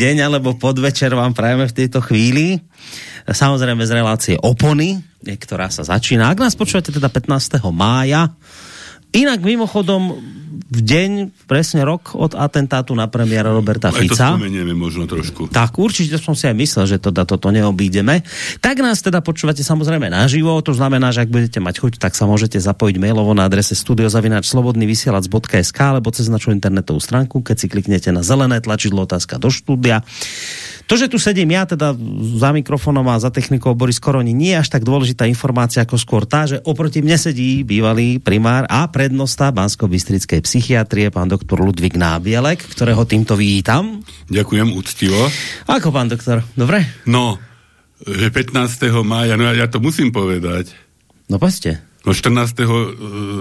Deň alebo podvečer vám prajeme v tejto chvíli. Samozrejme z relácie Opony, ktorá sa začína. Ak nás počúvate teda 15. mája, Inak mimochodom v deň, presne rok od atentátu na premiéra Roberta Aj Fica. to spomenieme možno trošku. Tak určite som si aj myslel, že to, toto neobídeme. Tak nás teda počúvate samozrejme naživo, to znamená, že ak budete mať chuť, tak sa môžete zapojiť mailovo na adrese studiozavinačslobodnyvysielac.sk alebo cez našu internetovú stránku, keď si kliknete na zelené tlačidlo otázka do štúdia. To, že tu sedím ja teda za mikrofónom a za technikou Boris Koroni, nie je až tak dôležitá informácia ako skôr tá, že oproti mne sedí bývalý primár a prednosta Bansko-Bystrickej psychiatrie, pán doktor Ludvík Nábielek, ktorého týmto vítam. Ďakujem úctivo. Ako pán doktor, dobre? No, že 15. mája, no ja, ja to musím povedať. No povedzte. No 14.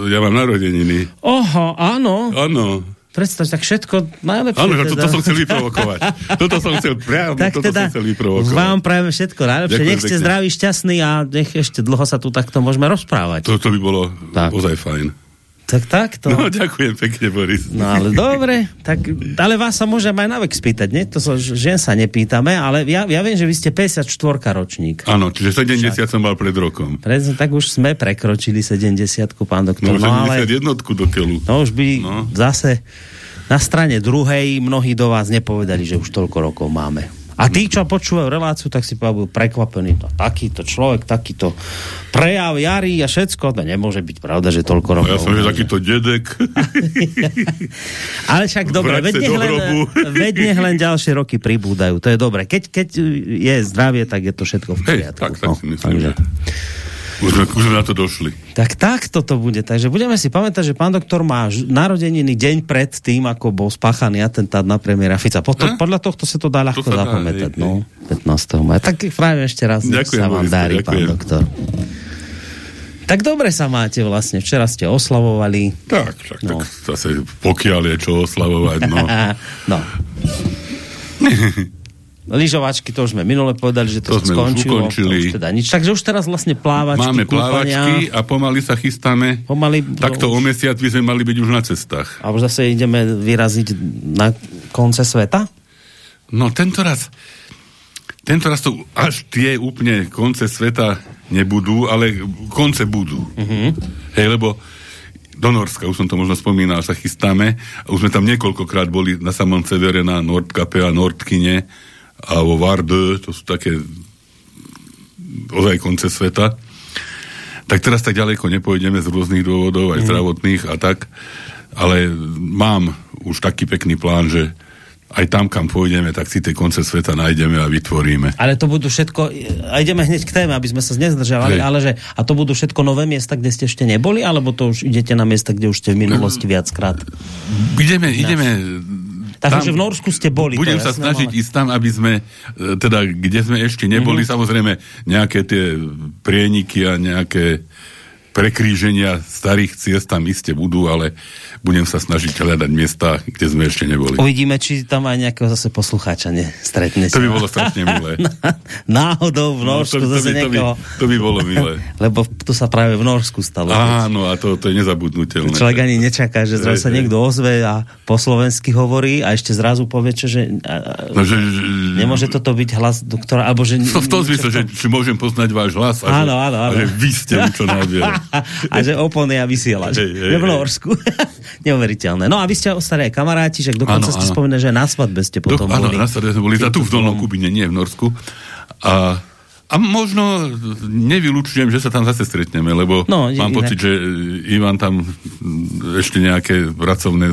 ja mám narodeniny. Oho, áno. Áno. Predstav, tak všetko najlepšie. Áno, teda. som chcel vyprovokovať. toto som chcel, priamo, tak toto teda som chcel vyprovokovať. vám prajem všetko najlepšie. Ďakujem nech ste zdraví, šťastní a nech ešte dlho sa tu takto môžeme rozprávať. Toto by bolo Tak. ozaj fajn. Tak takto. No, ďakujem pekne, Boris. No ale dobre, tak, ale vás sa môžem aj na vek spýtať, nie? To sa, žien sa nepýtame, ale ja, ja viem, že vy ste 54 ročník. Áno, čiže 70 som mal pred rokom. Prezident, tak už sme prekročili 70 pán doktor. No, No, ale 71 do keľu. no už by No. zase na strane druhej mnohí do vás nepovedali, že už toľko rokov máme. A tí, čo počúvajú reláciu, tak si budú prekvapení. No, takýto človek, takýto prejav jary a všetko. To nemôže byť pravda, že toľko A rokov. ja som že takýto dedek. Ale však dobre, veď sa nech, do len, veď nech len ďalšie roky pribúdajú. To je dobre. Keď, keď je zdravie, tak je to všetko v Hej, poriadku. tak, tak si myslím, takže, že už sme, už sme na to došli. tak takto to bude. Takže budeme si pamätať, že pán doktor má narodeniny deň pred tým, ako bol spáchaný atentát na premiéra Fica. Potom, Eh? podľa tohto sa to dá ľahko sa dá, zapamätať. hej, No, 15. maja. Tak práve ešte raz, Ďakujem, sa vám Boris, darí, pán ďakujem. doktor. Tak dobre sa máte vlastne. Včera ste oslavovali. Tak, však No. tak zase pokiaľ je čo oslavovať, no. no. Lyžovačky, to už sme minule povedali, že to, To sme už skončilo. ukončili. To už teda nič. Takže už teraz vlastne plávačky, Máme plávačky a pomaly sa chystáme. Pomaly, Takto o mesiac by sme mali byť už na cestách. A už zase ideme vyraziť na konce sveta? No tento raz, tento raz to až tie úplne konce sveta nebudú, ale konce budú. Uh-huh. Hej, lebo do Norska, už som to možno spomínal, sa chystáme. Už sme tam niekoľkokrát boli na samom severe na Nordkape a Nordkine a vo to sú také ozaj konce sveta. Tak teraz tak ďaleko nepôjdeme z rôznych dôvodov, aj zdravotných a tak, ale mám už taký pekný plán, že aj tam, kam pôjdeme, tak si tie konce sveta nájdeme a vytvoríme. Ale to budú všetko, a ideme hneď k téme, aby sme sa nezdržali, Hej. ale že, a to budú všetko nové miesta, kde ste ešte neboli, alebo to už idete na miesta, kde už ste v minulosti viackrát? Ideme, ideme... Takže v Norsku ste boli. Budem sa snažiť ale- ísť tam, aby sme, e, teda, kde sme ešte neboli, Mhm. samozrejme, nejaké tie prieniky a nejaké prekríženia starých ciest tam iste budú, ale budem sa snažiť hľadať miesta, kde sme ešte neboli. Uvidíme, či tam aj nejakého zase poslucháča stretne. To by bolo strašne milé. Náhodou v Norsku No, to, to, zase by, to, by, niekoho. to by bolo milé. Lebo tu sa práve v Norsku stalo. Áno, a to, to je nezabudnutelné. Človek ani nečaká, že zrazu sa niekto ozve a po slovensky hovorí a ešte zrazu povie, čo, že a, No, že, že, nemôže toto byť hlas doktora, alebo že... To v tom zmysle, že či môžem poznať váš hlas a, Áno, že, áno, a áno. že vy ste čo nábiera. A že opony a vysielač. Je v. Norsku. Neuveriteľné. No a vy ste ostali aj kamaráti, že dokonca Áno, ste áno. spomenuli, že na svadbe ste Do, potom áno, boli. na Sade sme boli, a tu v Dolnom Kubine, nie v Norsku. A, a možno nevylučujem, že sa tam zase stretneme, lebo No, mám inak. pocit, že Ivan tam ešte nejaké pracovné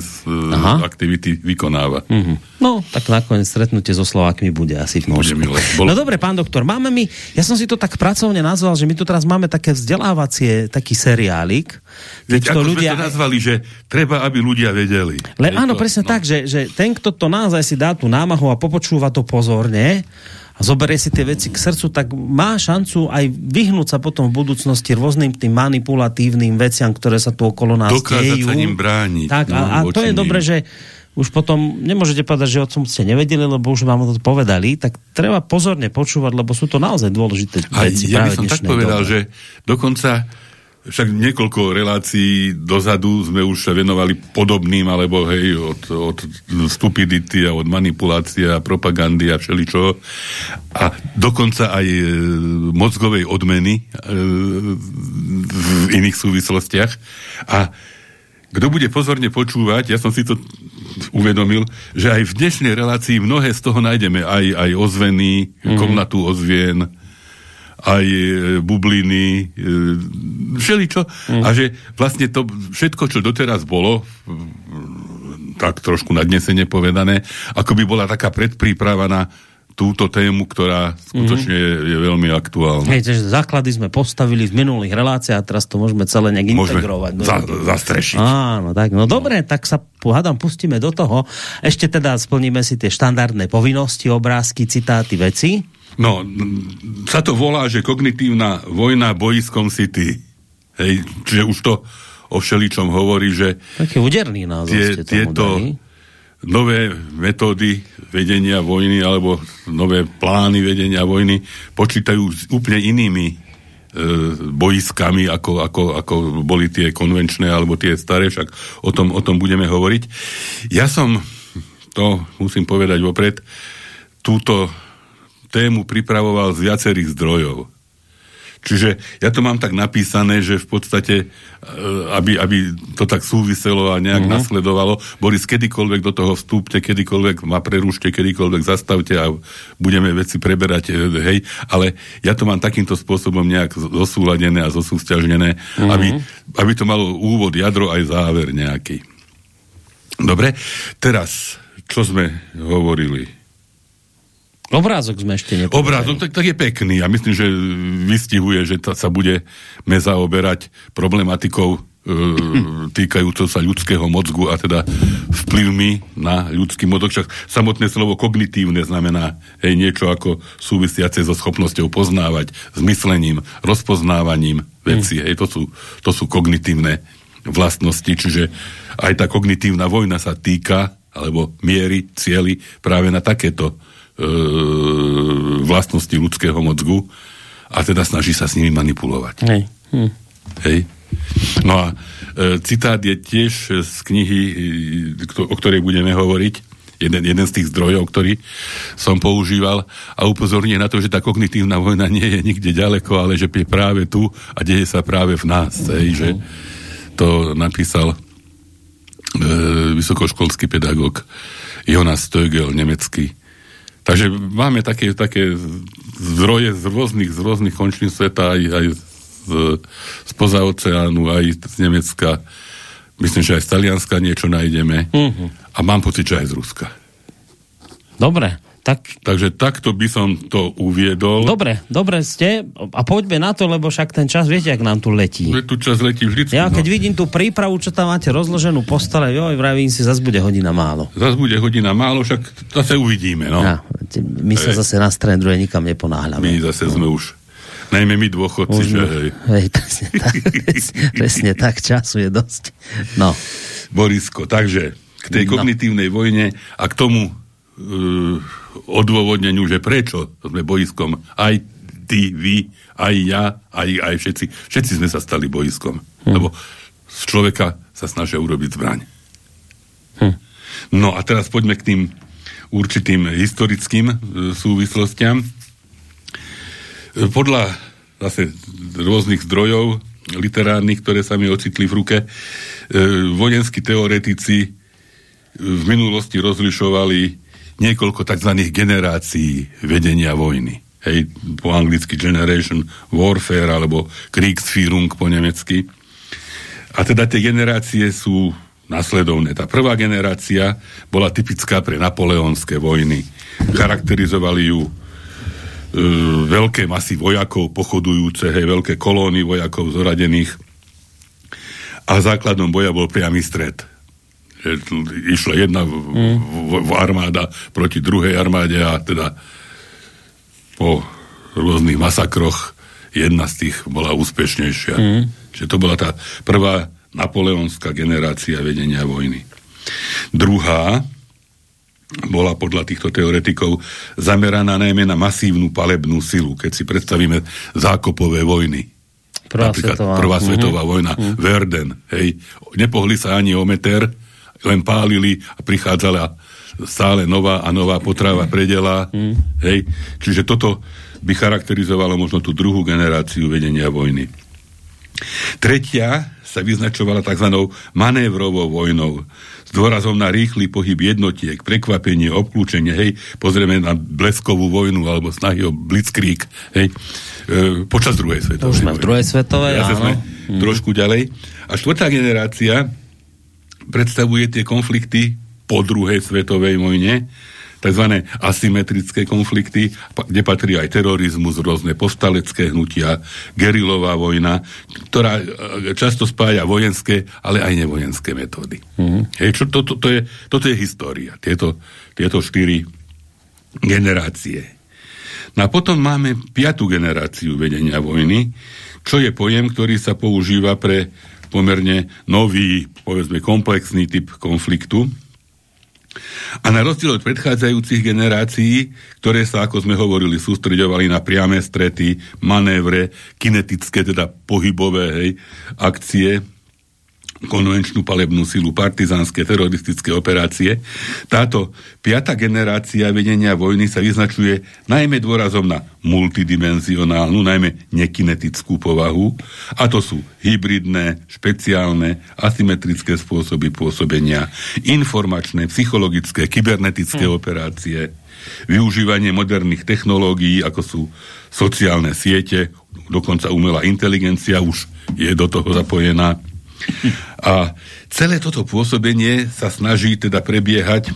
Aha. uh, aktivity vykonáva. Mhm. No, tak nakoniec stretnutie so Slovákmi bude asi v Norsku. No dobre, pán doktor, máme my, ja som si to tak pracovne nazval, že my tu teraz máme také vzdelávacie, taký seriálik, Veď to ako ľudia... sme to nazvali, že treba, aby ľudia vedeli. Le, áno, to- presne no. tak, že, že ten, kto to naozaj si dá tú námahu a popočúva to pozorne a zoberie si tie veci k srdcu, tak má šancu aj vyhnúť sa potom v budúcnosti rôznym tým manipulatívnym veciam, ktoré sa tu okolo nás Dokázať dejú. sa ním brániť, Tak, no, a, a to je nim. dobre, že už potom nemôžete povedať, že o tom ste nevedeli, lebo už vám to povedali, tak treba pozorne počúvať, lebo sú to naozaj dôležité A veci. ja by som tak povedal, dobe. že dokonca však niekoľko relácií dozadu sme už venovali podobným, alebo hej, od, od stupidity a od manipulácie a propagandy a všeličo. A dokonca aj e, mozgovej odmeny e, v iných súvislostiach. A kto bude pozorne počúvať, ja som si to uvedomil, že aj v dnešnej relácii mnohé z toho nájdeme. Aj, aj ozveny, mm-hmm. komnatu ozvien, aj e, bubliny, e, všeličo. Mm. A že vlastne to všetko, čo doteraz bolo, tak trošku nadnesene povedané, ako by bola taká predpríprava na túto tému, ktorá skutočne mm. je, je veľmi aktuálna. Hej, že základy sme postavili v minulých reláciách a teraz to môžeme celé nejak môžeme integrovať. Za, zastrešiť. Áno, tak, no, no dobre, tak sa pohádam, pustíme do toho. Ešte teda splníme si tie štandardné povinnosti, obrázky, citáty, veci. No, sa to volá, že kognitívna vojna bojiskom City. Hej, čiže už to o všeličom hovorí, že Taký úderný názov tie, tieto dali. Nové metódy vedenia vojny alebo nové plány vedenia vojny počítajú s úplne inými e, boiskami, ako, ako, ako boli tie konvenčné alebo tie staré, však o tom, o tom budeme hovoriť. Ja som, to musím povedať vopred, túto tému pripravoval z viacerých zdrojov. Čiže ja to mám tak napísané, že v podstate, e, aby, aby to tak súviselo a nejak uh-huh. nasledovalo, Boris, kedykoľvek do toho vstúpte, kedykoľvek ma prerušte, kedykoľvek zastavte a budeme veci preberať, e, hej, ale ja to mám takýmto spôsobom nejak zosúladené a zosústiažnené, uh-huh. aby, aby to malo úvod, jadro aj záver nejaký. Dobre, teraz, čo sme hovorili? Obrázok sme ešte nepovedali. Obrázok, tak, tak je pekný a myslím, že vystihuje, že to sa budeme zaoberať problematikou e, týkajúcou sa ľudského mozgu a teda vplyvmi na ľudský mozog. Však samotné slovo kognitívne znamená hej, niečo ako súvisiace so schopnosťou poznávať, zmyslením, rozpoznávaním veci. Hmm. Hej, to, sú, to sú kognitívne vlastnosti, čiže aj tá kognitívna vojna sa týka alebo miery, cieli práve na takéto vlastnosti ľudského mozgu a teda snaží sa s nimi manipulovať. Hej. Hm. Hej. No a e, citát je tiež z knihy, e, o ktorej budeme hovoriť, jeden, jeden z tých zdrojov, ktorý som používal a upozorňuje na to, že tá kognitívna vojna nie je nikde ďaleko, ale že je práve tu a deje sa práve v nás. Hej, že to napísal e, vysokoškolský pedagóg Jonas Stögel, nemecký Takže máme také, také zdroje z rôznych, z rôznych končín sveta, aj, aj z, spoza oceánu, aj z Nemecka. Myslím, že aj z Talianska niečo nájdeme. Uh-huh. A mám pocit, že aj z Ruska. Dobre. Tak... Takže takto by som to uviedol. Dobre, dobre ste. A poďme na to, lebo však ten čas, viete, ak nám tu letí. Tu čas letí vždy. Ja keď no. vidím tú prípravu, čo tam máte rozloženú postele, joj, vravím si, zase bude hodina málo. Zase bude hodina málo, však zase uvidíme, no. Ja, my sa hej. zase na strane druhé nikam neponáhľame. My zase sme už najmä my dôchodci, už, že hej. hej presne, tak, presne tak, času je dosť. No. Borisko, takže k tej no. kognitívnej vojne a k tomu odôvodneniu, že prečo sme bojiskom aj ty, vy, aj ja, aj, aj všetci. Všetci sme sa stali bojiskom. Hm. Lebo z človeka sa snažia urobiť zbraň. Hm. No a teraz poďme k tým určitým historickým e, súvislostiam. E, podľa zase rôznych zdrojov literárnych, ktoré sa mi ocitli v ruke, e, vojenskí teoretici v minulosti rozlišovali niekoľko tzv. generácií vedenia vojny. Hej, po anglicky Generation Warfare alebo Kriegsführung po nemecky. A teda tie generácie sú nasledovné. Tá prvá generácia bola typická pre napoleonské vojny. Charakterizovali ju e, veľké masy vojakov pochodujúce, hej, veľké kolóny vojakov zoradených a základom boja bol priamy stred išla jedna v, v, v armáda proti druhej armáde a teda po rôznych masakroch jedna z tých bola úspešnejšia. Mm. Čiže to bola tá prvá napoleonská generácia vedenia vojny. Druhá bola podľa týchto teoretikov zameraná najmä na masívnu palebnú silu, keď si predstavíme zákopové vojny. Prvá Napríklad svetová. Prvá svetová vojna, Verden, hej. Nepohli sa ani o meter, len pálili a prichádzala stále nová a nová potrava predela, hej. Čiže toto by charakterizovalo možno tú druhú generáciu vedenia vojny. Tretia sa vyznačovala tzv. manévrovou vojnou s dôrazom na rýchly pohyb jednotiek, prekvapenie, obklúčenie, hej, pozrieme na bleskovú vojnu alebo snahy o blitzkrieg, hej, e, počas druhej To svetovej už sme v druhej svetovej, Ja áno. sme trošku ďalej. A štvrtá generácia predstavuje tie konflikty po druhej svetovej vojne, tzv. asymetrické konflikty, kde patrí aj terorizmus, rôzne povstalecké hnutia, gerilová vojna, ktorá e, často spája vojenské, ale aj nevojenské metódy. Mm-hmm. Hej, čo, to, to, to je, toto je história, tieto, tieto štyri generácie. No a potom máme piatú generáciu vedenia vojny, čo je pojem, ktorý sa používa pre pomerne nový, povedzme komplexný typ konfliktu. A na rozdiel od predchádzajúcich generácií, ktoré sa, ako sme hovorili, sústreďovali na priame strety, manévre, kinetické, teda pohybové hej, akcie, konvenčnú palebnú silu, partizánske, teroristické operácie. Táto piata generácia vedenia vojny sa vyznačuje najmä dôrazom na multidimenzionálnu, najmä nekinetickú povahu, a to sú hybridné, špeciálne, asymetrické spôsoby pôsobenia, informačné, psychologické, kybernetické hmm. operácie, využívanie moderných technológií, ako sú sociálne siete, dokonca umelá inteligencia už je do toho zapojená. A celé toto pôsobenie sa snaží teda prebiehať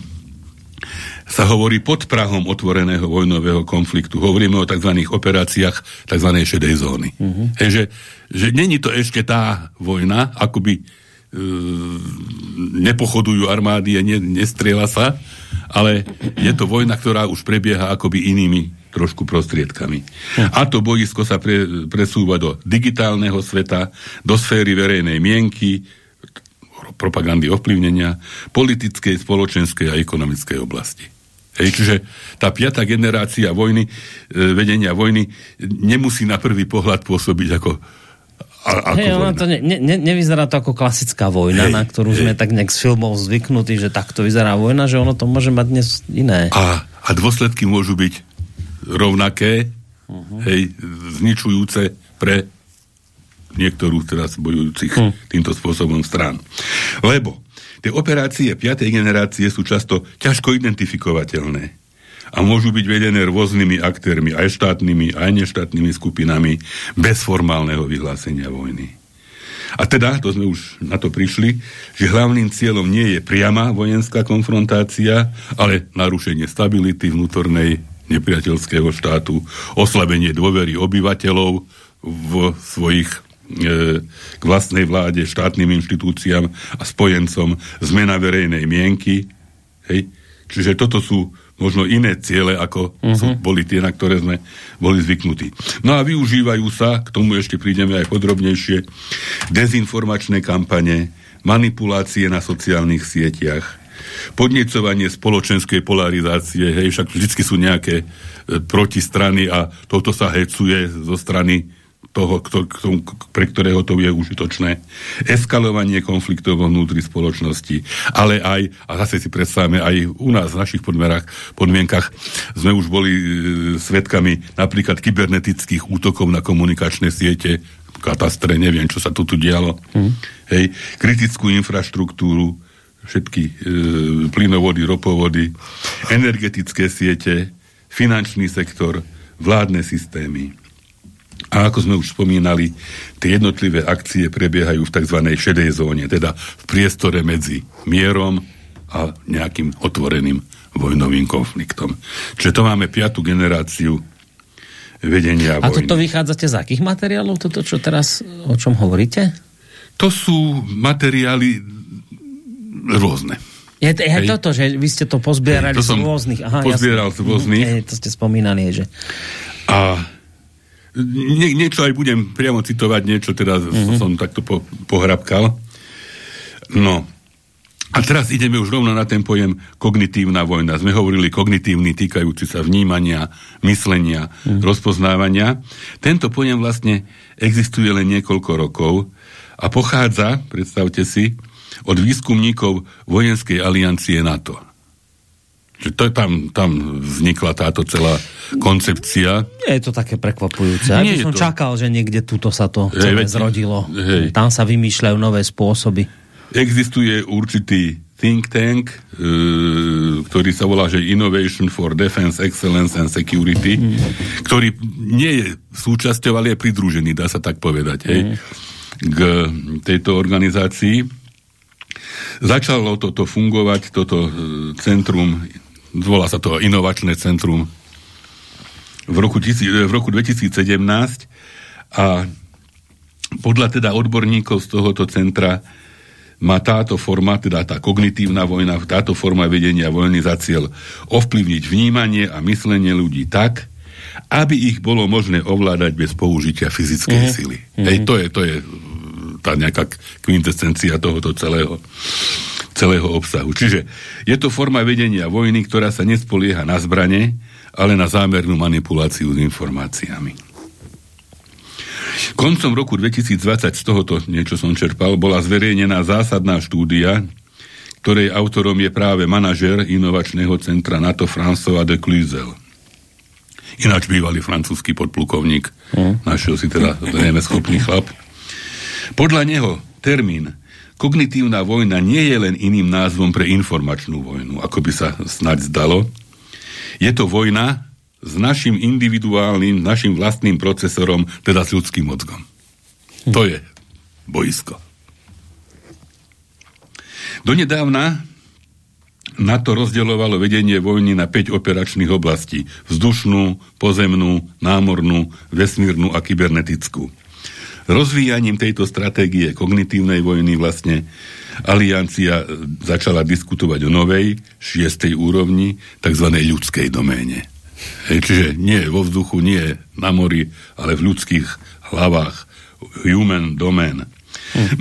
sa hovorí pod prahom otvoreného vojnového konfliktu. Hovoríme o tzv. operáciách tzv. šedej zóny. Hej, že, že není to ešte tá vojna, akoby e, nepochodujú armády a ne, nestriela sa, ale je to vojna, ktorá už prebieha akoby inými trošku prostriedkami. A to boisko sa pre, presúva do digitálneho sveta, do sféry verejnej mienky, propagandy ovplyvnenia, politickej, spoločenskej a ekonomickej oblasti. Hej, čiže tá piatá generácia vojny, e, vedenia vojny nemusí na prvý pohľad pôsobiť ako a, Hej, ona to ne, ne, nevyzerá to ako klasická vojna, hej, na ktorú hej. sme tak nejak z filmov zvyknutí, že takto vyzerá vojna, že ono to môže mať dnes iné. A, a dôsledky môžu byť rovnaké, uh-huh. hej, zničujúce pre niektorú teraz bojujúcich uh-huh. týmto spôsobom strán. Lebo tie operácie 5. generácie sú často ťažko identifikovateľné a môžu byť vedené rôznymi aktérmi, aj štátnymi, aj neštátnymi skupinami, bez formálneho vyhlásenia vojny. A teda, to sme už na to prišli, že hlavným cieľom nie je priama vojenská konfrontácia, ale narušenie stability vnútornej nepriateľského štátu, oslabenie dôvery obyvateľov v svojich e, k vlastnej vláde, štátnym inštitúciám a spojencom, zmena verejnej mienky. Hej? Čiže toto sú možno iné ciele, ako uh-huh. sú, boli tie, na ktoré sme boli zvyknutí. No a využívajú sa, k tomu ešte prídeme aj podrobnejšie, dezinformačné kampane, manipulácie na sociálnych sieťach, podnecovanie spoločenskej polarizácie, hej, však vždy sú nejaké e, protistrany a toto sa hecuje zo strany toho, kto, kto, pre ktorého to je užitočné. Eskalovanie konfliktov vo vnútri spoločnosti, ale aj, a zase si predstavíme, aj u nás v našich podmerách, podmienkach sme už boli e, svetkami napríklad kybernetických útokov na komunikačné siete, katastre, neviem, čo sa tu tu dialo. Mm. Hej, kritickú infraštruktúru, všetky e, plynovody, ropovody, energetické siete, finančný sektor, vládne systémy. A ako sme už spomínali, tie jednotlivé akcie prebiehajú v tzv. šedej zóne, teda v priestore medzi mierom a nejakým otvoreným vojnovým konfliktom. Čiže to máme piatú generáciu vedenia a vojny. A toto vychádzate z akých materiálov, toto, čo teraz, o čom hovoríte? To sú materiály rôzne. Je, je Hej. toto, že vy ste to pozbierali Hej, to z rôznych. Aha, pozbieral jasne. z rôznych. Hej, to ste spomínali, že... A nie, niečo aj budem priamo citovať, niečo teda mm-hmm. som takto po, pohrabkal. No, A teraz ideme už rovno na ten pojem kognitívna vojna. Sme hovorili kognitívny, týkajúci sa vnímania, myslenia, mm. rozpoznávania. Tento pojem vlastne existuje len niekoľko rokov a pochádza, predstavte si, od výskumníkov vojenskej aliancie NATO. Že to tam, tam vznikla táto celá koncepcia. Nie je to také prekvapujúce. Ja by som to... čakal, že niekde tuto sa to celé hej, zrodilo. Hej. Tam sa vymýšľajú nové spôsoby. Existuje určitý think tank, e, ktorý sa volá, že Innovation for Defense, Excellence and Security, mm. ktorý nie je súčasťou, ale je pridružený, dá sa tak povedať, hej, mm. k tejto organizácii. Začalo toto fungovať, toto e, centrum volá sa to inovačné centrum v roku, v roku 2017 a podľa teda odborníkov z tohoto centra má táto forma, teda tá kognitívna vojna, táto forma vedenia vojny za cieľ ovplyvniť vnímanie a myslenie ľudí tak, aby ich bolo možné ovládať bez použitia fyzickej mm-hmm. sily. Mm-hmm. Hej, to je, to je tá nejaká kvintescencia tohoto celého celého obsahu. Čiže je to forma vedenia vojny, ktorá sa nespolieha na zbrane, ale na zámernú manipuláciu s informáciami. Koncom roku 2020 z tohoto niečo som čerpal, bola zverejnená zásadná štúdia, ktorej autorom je práve manažer inovačného centra NATO François de Cluzel. Ináč bývalý francúzsky podplukovník. Mm. Našiel si teda zrejme schopný chlap. Podľa neho termín Kognitívna vojna nie je len iným názvom pre informačnú vojnu, ako by sa snať zdalo. Je to vojna s našim individuálnym, našim vlastným procesorom, teda s ľudským mozgom. Hm. To je boisko. Donedávna na to rozdeľovalo vedenie vojny na 5 operačných oblastí. Vzdušnú, pozemnú, námornú, vesmírnu a kybernetickú rozvíjaním tejto stratégie kognitívnej vojny vlastne aliancia začala diskutovať o novej, šiestej úrovni, tzv. ľudskej doméne. Hej, čiže nie vo vzduchu, nie na mori, ale v ľudských hlavách. Human domain.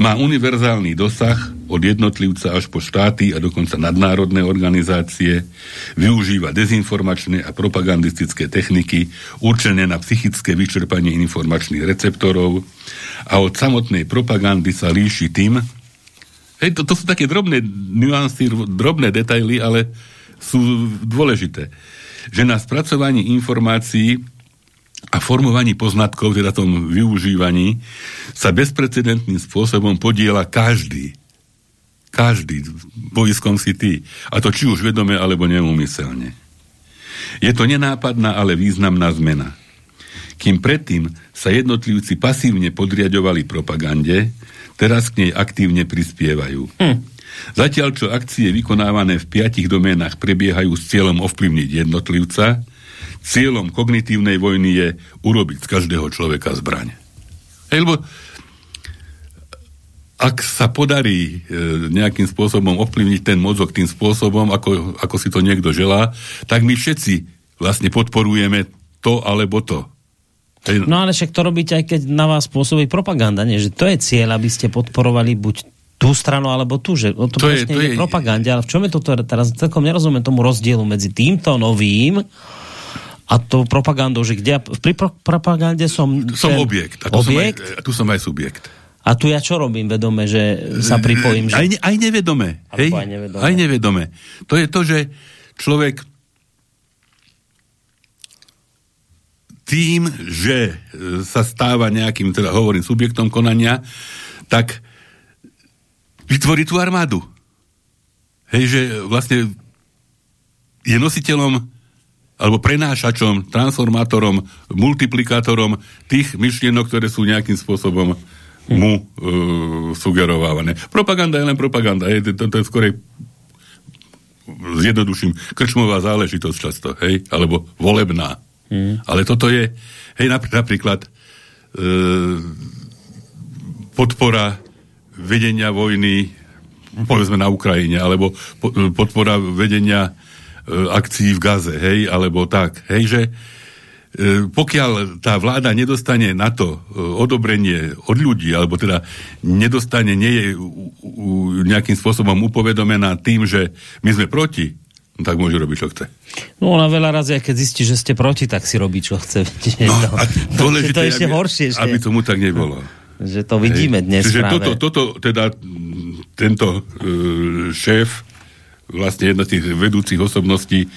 Má univerzálny dosah od jednotlivca až po štáty a dokonca nadnárodné organizácie, využíva dezinformačné a propagandistické techniky určené na psychické vyčerpanie informačných receptorov a od samotnej propagandy sa líši tým, hej, to, to sú také drobné nuancy, drobné detaily, ale sú dôležité, že na spracovaní informácií a formovaní poznatkov, teda tom využívaní, sa bezprecedentným spôsobom podiela každý. Každý. Boiskom si ty. A to či už vedome, alebo neumyselne. Je to nenápadná, ale významná zmena. Kým predtým sa jednotlivci pasívne podriadovali propagande, teraz k nej aktívne prispievajú. Hm. Zatiaľ, čo akcie vykonávané v piatich doménach prebiehajú s cieľom ovplyvniť jednotlivca, cieľom kognitívnej vojny je urobiť z každého človeka zbraň. Hej, lebo ak sa podarí e, nejakým spôsobom ovplyvniť ten mozog tým spôsobom, ako, ako si to niekto želá, tak my všetci vlastne podporujeme to alebo to. No ale však to robíte aj keď na vás pôsobí propaganda, nie? že to je cieľ, aby ste podporovali buď tú stranu alebo tú, že to, to je, to je propaganda, ale v čom je to teraz celkom nerozumiem tomu rozdielu medzi týmto novým a to propagandou, že kde pri pro, propagande som... Som ten, objekt. A tu, objekt? Som aj, tu som aj subjekt. A tu ja čo robím vedome, že sa pripojím? Že... Aj, aj nevedome. Hej? Aj nevedome. Aj nevedome. To je to, že človek tým, že sa stáva nejakým, teda hovorím, subjektom konania, tak vytvorí tú armádu. Hej, že vlastne je nositeľom alebo prenášačom, transformátorom, multiplikátorom tých myšlienok, ktoré sú nejakým spôsobom mu uh, sugerovávané. Propaganda je len propaganda. Je, to, to je skorej zjednoduším, krčmová záležitosť často, hej, alebo volebná. Mm. Ale toto je, hej, napríklad uh, podpora vedenia vojny povedzme na Ukrajine, alebo podpora vedenia E, akcií v Gaze, hej, alebo tak, hej, že pokiaľ tá vláda nedostane na to e, odobrenie od ľudí, alebo teda nedostane, nie je nejakým spôsobom upovedomená tým, že my sme proti, tak môže robiť, čo chce. No ona veľa razy, keď zistí, že ste proti, tak si robí, čo chce. No, a dôležité, to je ešte aby, horšie. Ešte. Aby tomu tak nebolo. Že to vidíme Hej. dnes Čiže práve. toto, toto, teda tento uh, šéf vlastne jedna z tých vedúcich osobností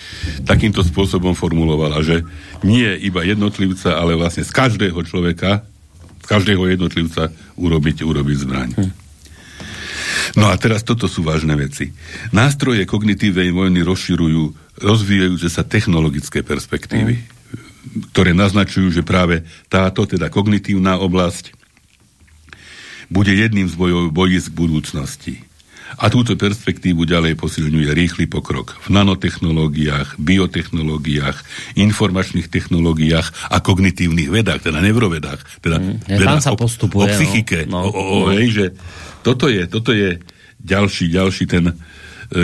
takýmto spôsobom formulovala, že nie iba jednotlivca, ale vlastne z každého človeka, z každého jednotlivca urobiť, urobiť zbraň. Hm. No a teraz toto sú vážne veci. Nástroje kognitívnej vojny rozširujú rozvíjajúce sa technologické perspektívy, hm. ktoré naznačujú, že práve táto, teda kognitívna oblasť, bude jedným z bojov, bojísk budúcnosti. A túto perspektívu ďalej posilňuje rýchly pokrok v nanotechnológiách, biotechnológiách, informačných technológiách a kognitívnych vedách, teda neurovedách, teda mm, vedách sa o, postupuje, o psychike. No. O, o, o, hej, že toto je, toto je ďalší, ďalší ten e,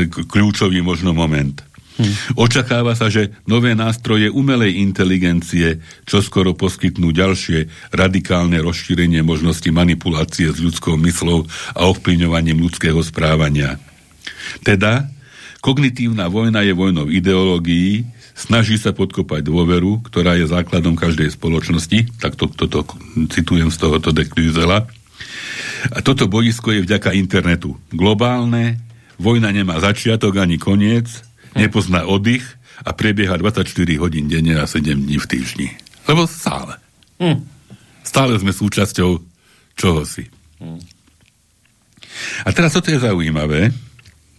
kľúčový možno moment. Hmm. Očakáva sa, že nové nástroje umelej inteligencie čo skoro poskytnú ďalšie radikálne rozšírenie možnosti manipulácie s ľudskou myslou a ovplyvňovaním ľudského správania. Teda, kognitívna vojna je vojnou ideológií, snaží sa podkopať dôveru, ktorá je základom každej spoločnosti, tak to, toto citujem z tohoto dekvízela. A toto bojisko je vďaka internetu globálne, vojna nemá začiatok ani koniec, nepozná oddych a prebieha 24 hodín denne a 7 dní v týždni. Lebo stále. Hm. Stále sme súčasťou čohosi. Hm. A teraz toto je zaujímavé.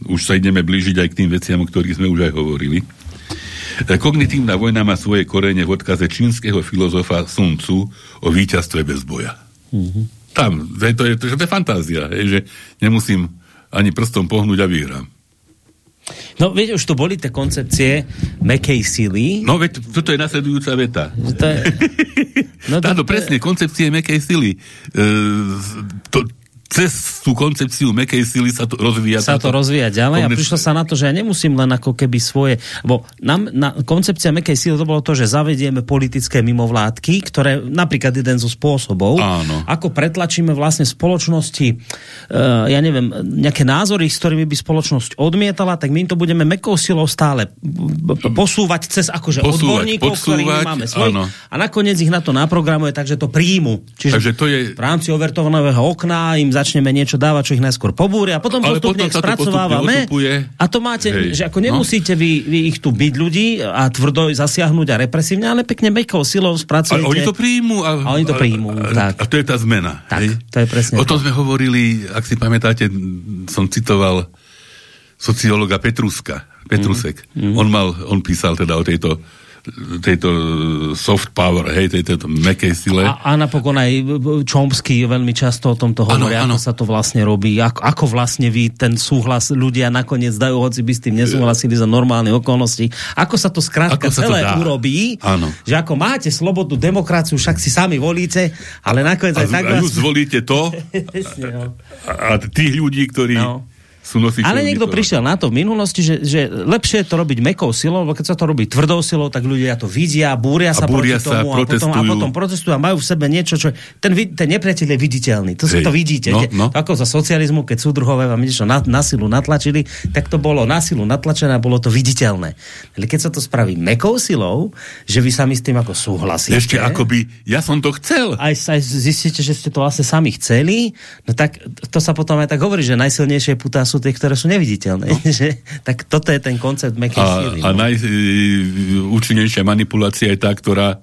Už sa ideme blížiť aj k tým veciam, o ktorých sme už aj hovorili. E, kognitívna vojna má svoje korene v odkaze čínskeho filozofa Sun Tzu o víťazstve bez boja. Mm-hmm. Tam, to je, to je, to je fantázia, je, že nemusím ani prstom pohnúť a vyhrám. No, viete, už to boli tie koncepcie mekej sily. No, veď, toto je nasledujúca veta. To je... No, Táto, to, presne, koncepcie mekej sily. E, to, cez tú koncepciu mekej sily sa to rozvíja. Sa to rozvíja ďalej konec... a prišlo sa na to, že ja nemusím len ako keby svoje, bo nám, na, koncepcia mekej sily to bolo to, že zavedieme politické mimovládky, ktoré napríklad jeden zo spôsobov, Áno. ako pretlačíme vlastne spoločnosti, uh, ja neviem, nejaké názory, s ktorými by spoločnosť odmietala, tak my to budeme mekou silou stále posúvať cez akože posúvať, odborníkov, ktorých máme svoj, a nakoniec ich na to naprogramuje, takže to príjmu. Čiže takže to je... v rámci overtovaného okna im začneme niečo dávať, čo ich najskôr pobúria a potom Ale postupne potom spracovávame. A to máte, Hej. že ako nemusíte no. vy, vy ich tu byť ľudí a tvrdo zasiahnuť a represívne, ale pekne mekou silou spracujete. Oni to príjmu. A, a oni to príjmu, a, tak. A to je tá zmena. Tak, hej? to je presne. O tom sme hovorili, ak si pamätáte, som citoval sociológa Petruska, Petrusek. Mm. On mal, on písal teda o tejto tejto soft power, hej, tejto mekej sile. A, a napokon aj Čomsky veľmi často o tomto hovorí, ano, ako ano. sa to vlastne robí, ako, ako vlastne vy ten súhlas ľudia nakoniec dajú, hoci by s tým nesúhlasili za normálne okolnosti. Ako sa to skrátka ako celé to urobí, ano. že ako máte slobodnú demokraciu, však si sami volíte, ale nakoniec a, aj tak... Vás... zvolíte to no. a, a tých ľudí, ktorí... No sú Ale niekto prišiel na to v minulosti, že, že lepšie je to robiť mekou silou, lebo keď sa to robí tvrdou silou, tak ľudia to vidia, búria sa búria proti sa, tomu a potom, a potom protestujú a majú v sebe niečo, čo... Ten, ten nepriateľ je viditeľný. To si to vidíte. No, no. Ako za socializmu, keď súdruhové vám niečo na, na silu natlačili, tak to bolo na silu natlačené a bolo to viditeľné. Ale keď sa to spraví mekou silou, že vy sami s tým ako súhlasíte... Ešte akoby, ja som to chcel. Aj, aj zistíte, že ste to vlastne sami chceli, no tak to sa potom aj tak hovorí, že najsilnejšie putá sú tie, ktoré sú neviditeľné. No. tak toto je ten koncept mekej síly. A no. najúčinnejšia manipulácia je tá, ktorá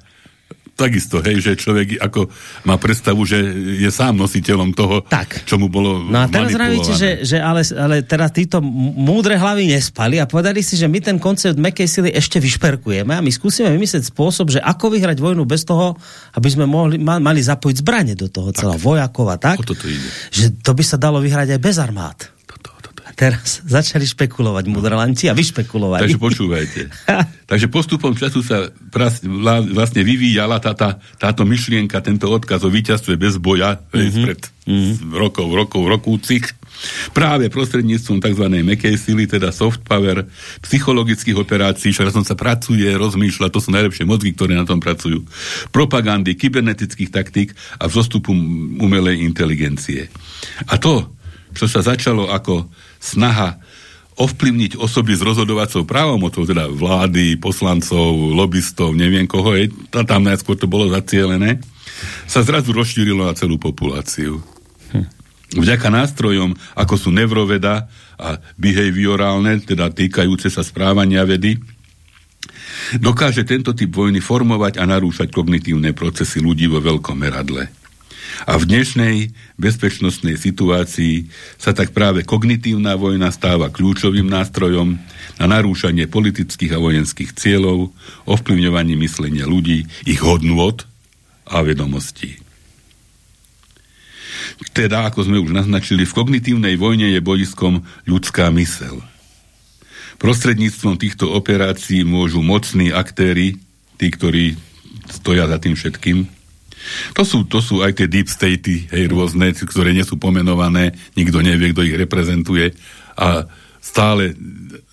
takisto, hej, že človek ako má predstavu, že je sám nositeľom toho, tak. čo mu bolo No a teraz vravíte, že, že ale, ale teraz títo múdre hlavy nespali a povedali si, že my ten koncept mekej sily ešte vyšperkujeme a my skúsime vymyslieť spôsob, že ako vyhrať vojnu bez toho, aby sme mohli, mali zapojiť zbranie do toho celého vojakov a tak. Že to by sa dalo vyhrať aj bez armád teraz začali špekulovať mudrlanti a vyšpekulovali. Takže počúvajte. Takže postupom času sa vlastne vyvíjala tá, tá, táto myšlienka, tento odkaz o víťazstve bez boja mm-hmm. pred mm-hmm. rokov, rokov, rokúcich. Práve prostredníctvom tzv. mekej sily, teda soft power, psychologických operácií, však som sa pracuje, rozmýšľa, to sú najlepšie mozgy, ktoré na tom pracujú, propagandy, kybernetických taktík a vzostupu umelej inteligencie. A to, čo sa začalo ako snaha ovplyvniť osoby s rozhodovacou právomocou, teda vlády, poslancov, lobbystov, neviem koho, je, tam najskôr to bolo zacielené, sa zrazu rozšírilo na celú populáciu. Hm. Vďaka nástrojom, ako sú neuroveda a behaviorálne, teda týkajúce sa správania vedy, dokáže tento typ vojny formovať a narúšať kognitívne procesy ľudí vo veľkom meradle. A v dnešnej bezpečnostnej situácii sa tak práve kognitívna vojna stáva kľúčovým nástrojom na narúšanie politických a vojenských cieľov, ovplyvňovanie myslenia ľudí, ich hodnôt a vedomostí. Teda, ako sme už naznačili, v kognitívnej vojne je bojiskom ľudská mysel. Prostredníctvom týchto operácií môžu mocní aktéry, tí, ktorí stoja za tým všetkým, to sú, to sú aj tie deep statey, hej, rôzne, ktoré nie sú pomenované, nikto nevie, kto ich reprezentuje a stále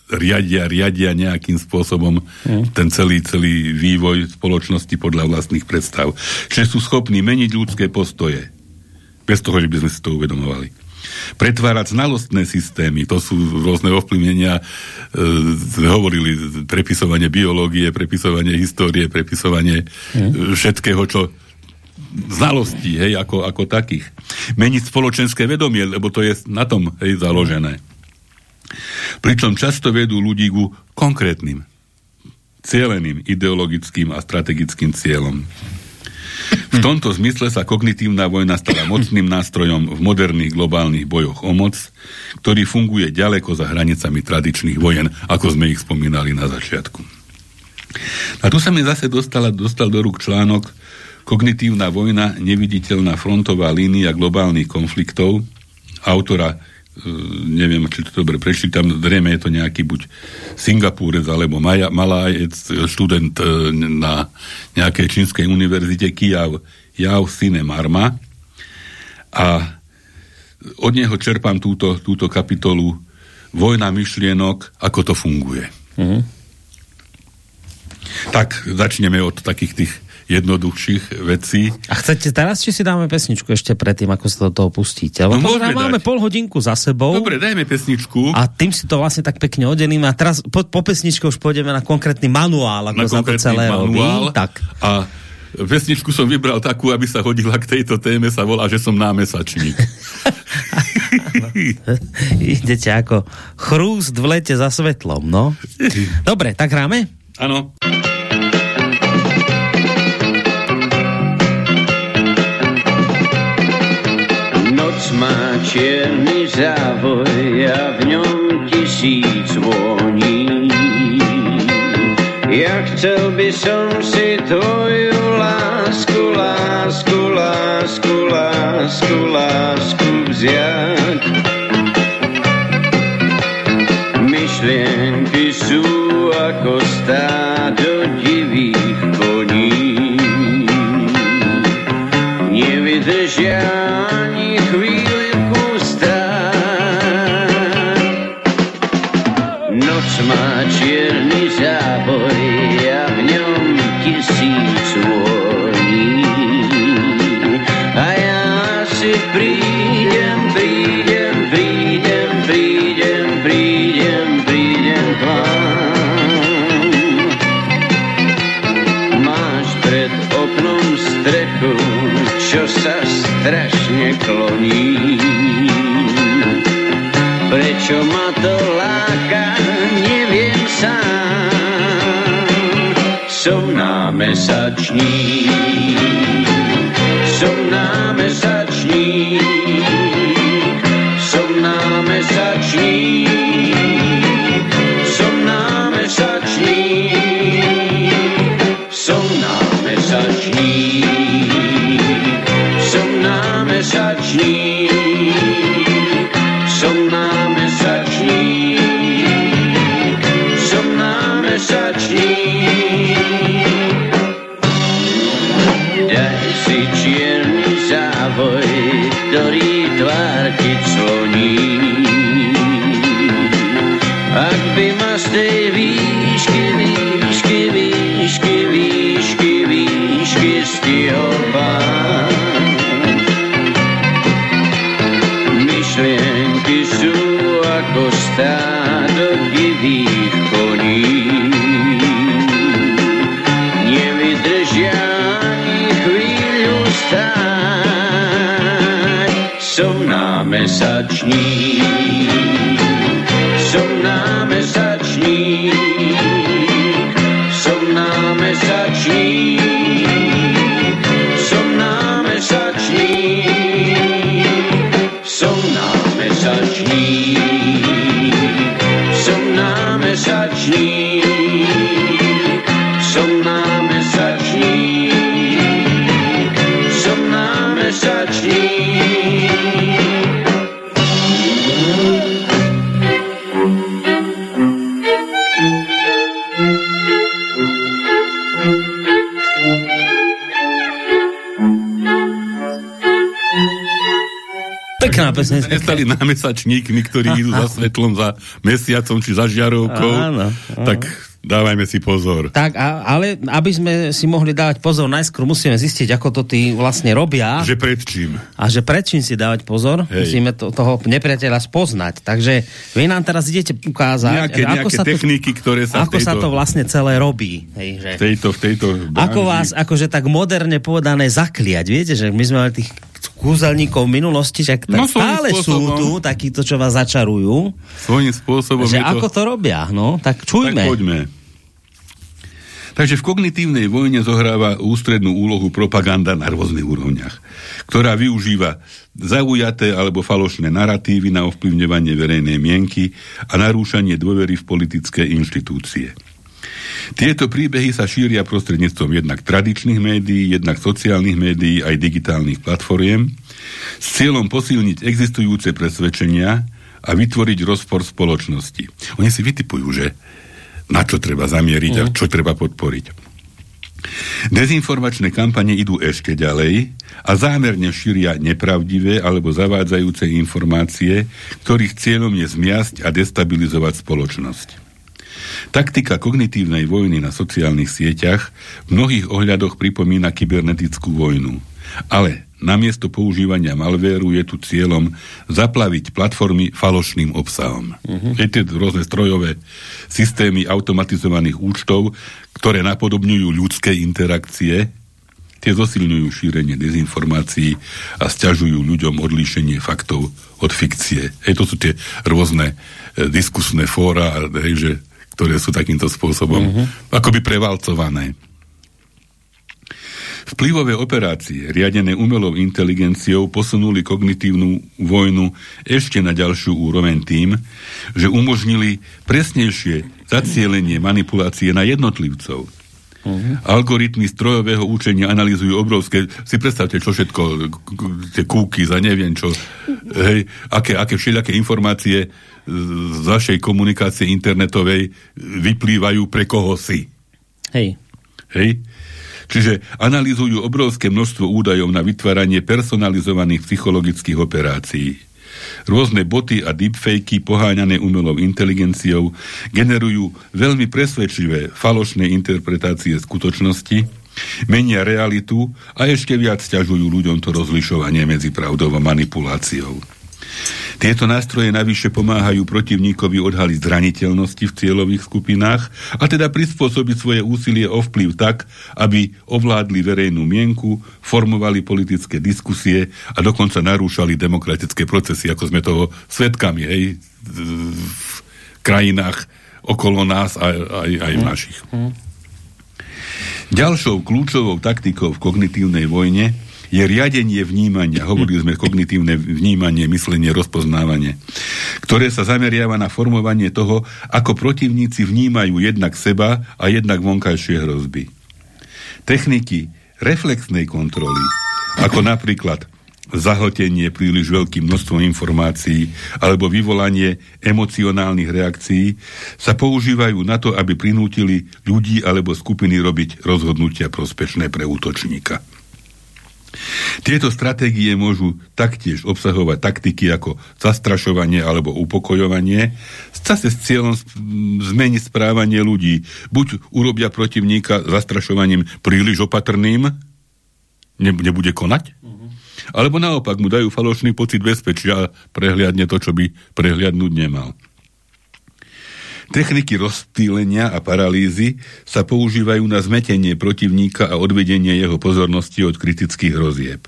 riadia, riadia nejakým spôsobom mm. ten celý, celý vývoj spoločnosti podľa vlastných predstav. Že sú schopní meniť ľudské postoje. Bez toho, že by sme si to uvedomovali. Pretvárať znalostné systémy, to sú rôzne ovplyvnenia, e, hovorili, prepisovanie biológie, prepisovanie histórie, prepisovanie mm. všetkého, čo znalostí, hej, ako, ako takých. Meniť spoločenské vedomie, lebo to je na tom, hej, založené. Pričom často vedú ľudí ku konkrétnym, cieleným ideologickým a strategickým cieľom. V tomto zmysle sa kognitívna vojna stala mocným nástrojom v moderných globálnych bojoch o moc, ktorý funguje ďaleko za hranicami tradičných vojen, ako sme ich spomínali na začiatku. A tu sa mi zase dostala, dostal do rúk článok Kognitívna vojna, neviditeľná frontová línia globálnych konfliktov, autora e, neviem, či to dobre prečítam, zrejme je to nejaký buď Singapúrec alebo Maja, Malájec, študent e, na nejakej čínskej univerzite Kiav, Yao Sine Marma a od neho čerpám túto, túto kapitolu Vojna myšlienok, ako to funguje. Mm-hmm. Tak začneme od takých tých jednoduchších vecí. A chcete teraz, či si dáme pesničku ešte predtým, ako sa do toho pustíte? Lebo no, máme pol hodinku za sebou. Dobre, dajme pesničku. A tým si to vlastne tak pekne odelíme. A teraz po, po pesničke už pôjdeme na konkrétny manuál, ako na sa to celé manuál. robí. Tak. A pesničku som vybral takú, aby sa hodila k tejto téme, sa volá, že som námesačník. Idete ako chrúst v lete za svetlom, no. Dobre, tak hráme? Áno. Má čierny závoj a v ňom tisíc voní. Ja chcel by som si tvoju lásku, lásku, lásku, lásku, lásku vziať. Myšlienky sú ako stádo sa strašne kloní. Prečo ma to láka? Som námesačník, som námesačník, me. Pekná pesň. Nestali námesačníkmi, ktorí idú za svetlom, za mesiacom či za žiarovkou. Áno, áno. Tak dávajme si pozor. Tak, a, ale aby sme si mohli dávať pozor, najskôr musíme zistiť, ako to tí vlastne robia. Že pred čím? A že pred čím si dávať pozor, Hej. musíme to, toho nepriateľa spoznať. Takže vy nám teraz idete ukázať, Nejaké, ako nejaké sa to, techniky, ktoré sa ako tejto, sa to vlastne celé robí. Hej, že... v tejto, v tejto Ako vás, akože tak moderne povedané, zakliať. Viete, že my sme mali tých kúzelníkov minulosti, že No, stále sú spôsobom. tu takíto, čo vás začarujú. svojím spôsobom Že je to... ako to robia, no, tak Tak čujme. poďme. Takže v kognitívnej vojne zohráva ústrednú úlohu propaganda na rôznych úrovniach, ktorá využíva zaujaté alebo falošné narratívy na ovplyvňovanie verejnej mienky a narúšanie dôvery v politické inštitúcie. Tieto príbehy sa šíria prostredníctvom jednak tradičných médií, jednak sociálnych médií aj digitálnych platformiem s cieľom posilniť existujúce presvedčenia a vytvoriť rozpor spoločnosti. Oni si vytipujú, že na čo treba zamieriť a čo treba podporiť. Dezinformačné kampane idú ešte ďalej a zámerne šíria nepravdivé alebo zavádzajúce informácie, ktorých cieľom je zmiasť a destabilizovať spoločnosť. Taktika kognitívnej vojny na sociálnych sieťach v mnohých ohľadoch pripomína kybernetickú vojnu. Ale namiesto používania malvéru je tu cieľom zaplaviť platformy falošným obsahom. Uh-huh. Je tie rôzne strojové systémy automatizovaných účtov, ktoré napodobňujú ľudské interakcie, tie zosilňujú šírenie dezinformácií a stiažujú ľuďom odlíšenie faktov od fikcie. Hej, to sú tie rôzne e, diskusné fóra, hej, že, ktoré sú takýmto spôsobom uh-huh. akoby prevalcované. Vplyvové operácie, riadené umelou inteligenciou, posunuli kognitívnu vojnu ešte na ďalšiu úroveň tým, že umožnili presnejšie zacielenie manipulácie na jednotlivcov. Uh-huh. Algoritmy strojového učenia analýzujú obrovské, si predstavte, čo všetko, tie kúky za neviem čo, hej, aké, aké všelijaké informácie z vašej komunikácie internetovej vyplývajú pre koho si. Hej. Hej? Čiže analýzujú obrovské množstvo údajov na vytváranie personalizovaných psychologických operácií. Rôzne boty a deepfakey poháňané umelou inteligenciou generujú veľmi presvedčivé falošné interpretácie skutočnosti, menia realitu a ešte viac ťažujú ľuďom to rozlišovanie medzi pravdou a manipuláciou. Tieto nástroje navyše pomáhajú protivníkovi odhaliť zraniteľnosti v cieľových skupinách a teda prispôsobiť svoje úsilie o vplyv tak, aby ovládli verejnú mienku, formovali politické diskusie a dokonca narúšali demokratické procesy, ako sme toho svetkami, hej, v krajinách okolo nás a aj, aj našich. Ďalšou kľúčovou taktikou v kognitívnej vojne je riadenie vnímania, hovorili sme kognitívne vnímanie, myslenie, rozpoznávanie, ktoré sa zameriava na formovanie toho, ako protivníci vnímajú jednak seba a jednak vonkajšie hrozby. Techniky reflexnej kontroly, ako napríklad zahltenie príliš veľkým množstvom informácií alebo vyvolanie emocionálnych reakcií sa používajú na to, aby prinútili ľudí alebo skupiny robiť rozhodnutia prospešné pre útočníka. Tieto stratégie môžu taktiež obsahovať taktiky ako zastrašovanie alebo upokojovanie, zase s cieľom zmeniť správanie ľudí. Buď urobia protivníka zastrašovaním príliš opatrným, ne, nebude konať, alebo naopak mu dajú falošný pocit bezpečia a prehliadne to, čo by prehliadnúť nemal. Techniky rozptýlenia a paralýzy sa používajú na zmetenie protivníka a odvedenie jeho pozornosti od kritických hrozieb.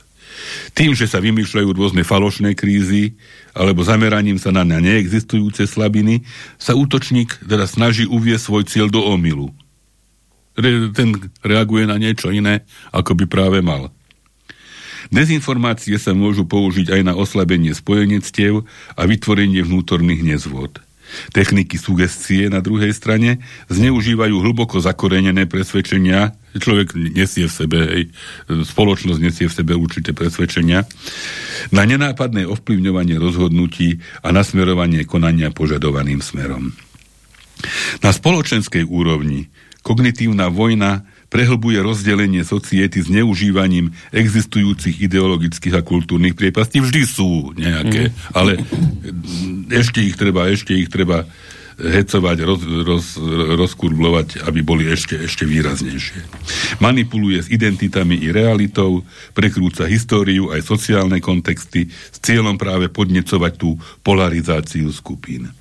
Tým, že sa vymýšľajú rôzne falošné krízy, alebo zameraním sa na, na neexistujúce slabiny, sa útočník teda snaží uvieť svoj cieľ do omylu. Re, ten reaguje na niečo iné, ako by práve mal. Dezinformácie sa môžu použiť aj na oslabenie spojenectiev a vytvorenie vnútorných nezvod. Techniky sugestie na druhej strane zneužívajú hlboko zakorenené presvedčenia, človek nesie v sebe, hej, spoločnosť nesie v sebe určité presvedčenia, na nenápadné ovplyvňovanie rozhodnutí a nasmerovanie konania požadovaným smerom. Na spoločenskej úrovni kognitívna vojna prehlbuje rozdelenie society s neužívaním existujúcich ideologických a kultúrnych priepastí. Vždy sú nejaké, mm. ale ešte ich treba, ešte ich treba hecovať, roz, roz, rozkurblovať, aby boli ešte, ešte výraznejšie. Manipuluje s identitami i realitou, prekrúca históriu aj sociálne kontexty s cieľom práve podnecovať tú polarizáciu skupín.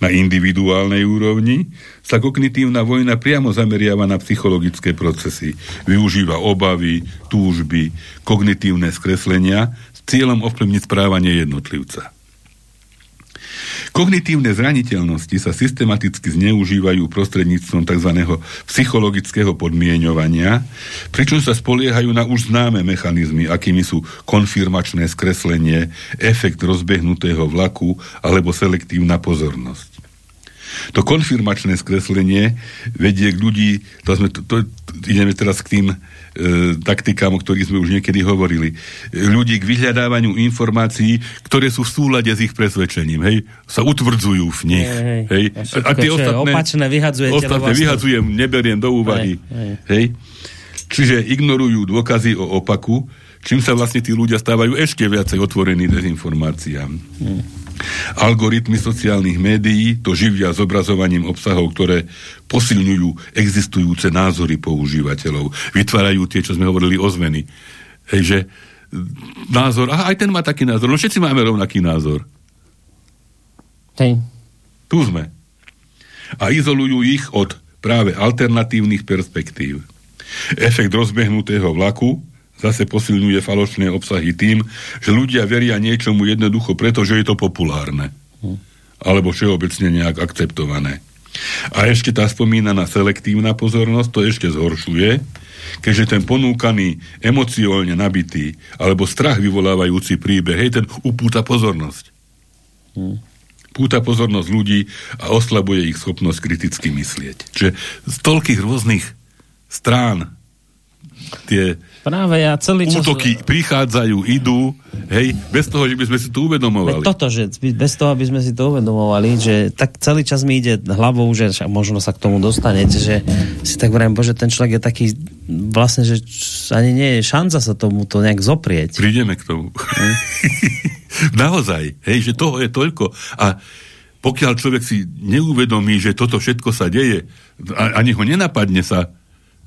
Na individuálnej úrovni sa kognitívna vojna priamo zameriava na psychologické procesy. Využíva obavy, túžby, kognitívne skreslenia s cieľom ovplyvniť správanie jednotlivca. Kognitívne zraniteľnosti sa systematicky zneužívajú prostredníctvom tzv. psychologického podmienovania, pričom sa spoliehajú na už známe mechanizmy, akými sú konfirmačné skreslenie, efekt rozbehnutého vlaku alebo selektívna pozornosť. To konfirmačné skreslenie vedie k ľudí, to sme, to, to, ideme teraz k tým taktikám, o ktorých sme už niekedy hovorili, ľudí k vyhľadávaniu informácií, ktoré sú v súlade s ich presvedčením, hej, sa utvrdzujú v nich, hej, hej. A, a tie ostatné, opačné vyhadzujete ostatné vyhadzujem, neberiem do úvahy, hej, hej. hej. Čiže ignorujú dôkazy o opaku, čím sa vlastne tí ľudia stávajú ešte viacej otvorení dezinformáciám. Hmm. Algoritmy sociálnych médií to živia zobrazovaním obsahov, ktoré posilňujú existujúce názory používateľov. Vytvárajú tie, čo sme hovorili o zmeny. Hej, že názor, aha, aj ten má taký názor, no všetci máme rovnaký názor. Hej. Tu sme. A izolujú ich od práve alternatívnych perspektív. Efekt rozbehnutého vlaku zase posilňuje falošné obsahy tým, že ľudia veria niečomu jednoducho preto, že je to populárne. Alebo všeobecne nejak akceptované. A ešte tá spomínaná selektívna pozornosť to ešte zhoršuje, keďže ten ponúkaný emocionálne nabitý alebo strach vyvolávajúci príbeh, hej, ten upúta pozornosť. Hm. Púta pozornosť ľudí a oslabuje ich schopnosť kriticky myslieť. Čiže z toľkých rôznych strán tie Práve ja celý čas... Útoky prichádzajú, idú, hej, bez toho, že by sme si to uvedomovali. Toto, že bez toho, aby sme si to uvedomovali, že tak celý čas mi ide hlavou, že možno sa k tomu dostanete, že si tak vrajím, bože, ten človek je taký vlastne, že ani nie je šanca sa tomu to nejak zoprieť. Prídeme k tomu. Hm? Naozaj, hej, že toho je toľko. A pokiaľ človek si neuvedomí, že toto všetko sa deje, ani ho nenapadne sa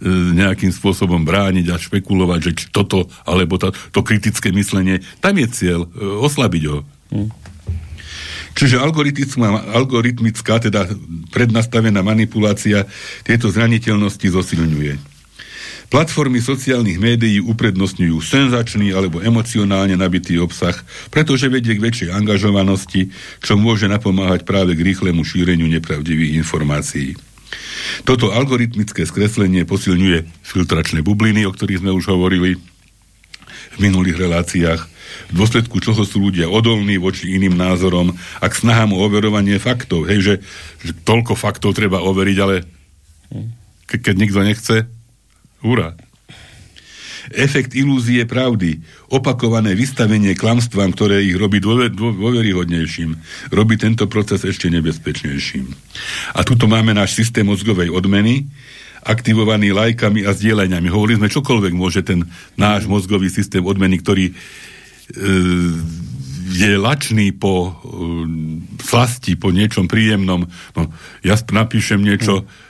nejakým spôsobom brániť a špekulovať, že toto, alebo to, to kritické myslenie, tam je cieľ, e, oslabiť ho. Hmm. Čiže algoritmická, teda prednastavená manipulácia tieto zraniteľnosti zosilňuje. Platformy sociálnych médií uprednostňujú senzačný alebo emocionálne nabitý obsah, pretože vedie k väčšej angažovanosti, čo môže napomáhať práve k rýchlemu šíreniu nepravdivých informácií. Toto algoritmické skreslenie posilňuje filtračné bubliny, o ktorých sme už hovorili v minulých reláciách, v dôsledku čoho sú ľudia odolní voči iným názorom a k snahám o overovanie faktov. Hej, že, že toľko faktov treba overiť, ale ke, keď nikto nechce, hurá efekt ilúzie pravdy, opakované vystavenie klamstvám, ktoré ich robí dôveryhodnejším, robí tento proces ešte nebezpečnejším. A tuto máme náš systém mozgovej odmeny, aktivovaný lajkami a zdieľaniami. Hovorili sme, čokoľvek môže ten náš mozgový systém odmeny, ktorý e, je lačný po e, slasti, po niečom príjemnom. No, ja napíšem niečo, mm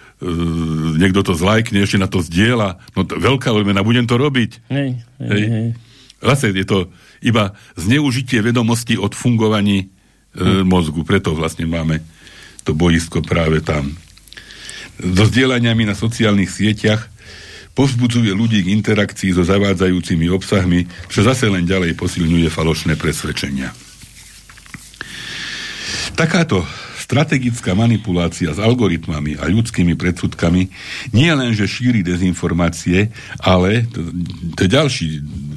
niekto to zlajkne, ešte na to zdieľa, no to, veľká odmena, budem to robiť. Hej, hej, hej. hej. Zase je to iba zneužitie vedomosti od fungovaní uh, hm. mozgu, preto vlastne máme to boisko práve tam. So zdieľaniami na sociálnych sieťach povzbudzuje ľudí k interakcii so zavádzajúcimi obsahmi, čo zase len ďalej posilňuje falošné presvedčenia. Takáto strategická manipulácia s algoritmami a ľudskými predsudkami nie len, že šíri dezinformácie, ale, to, to je ďalší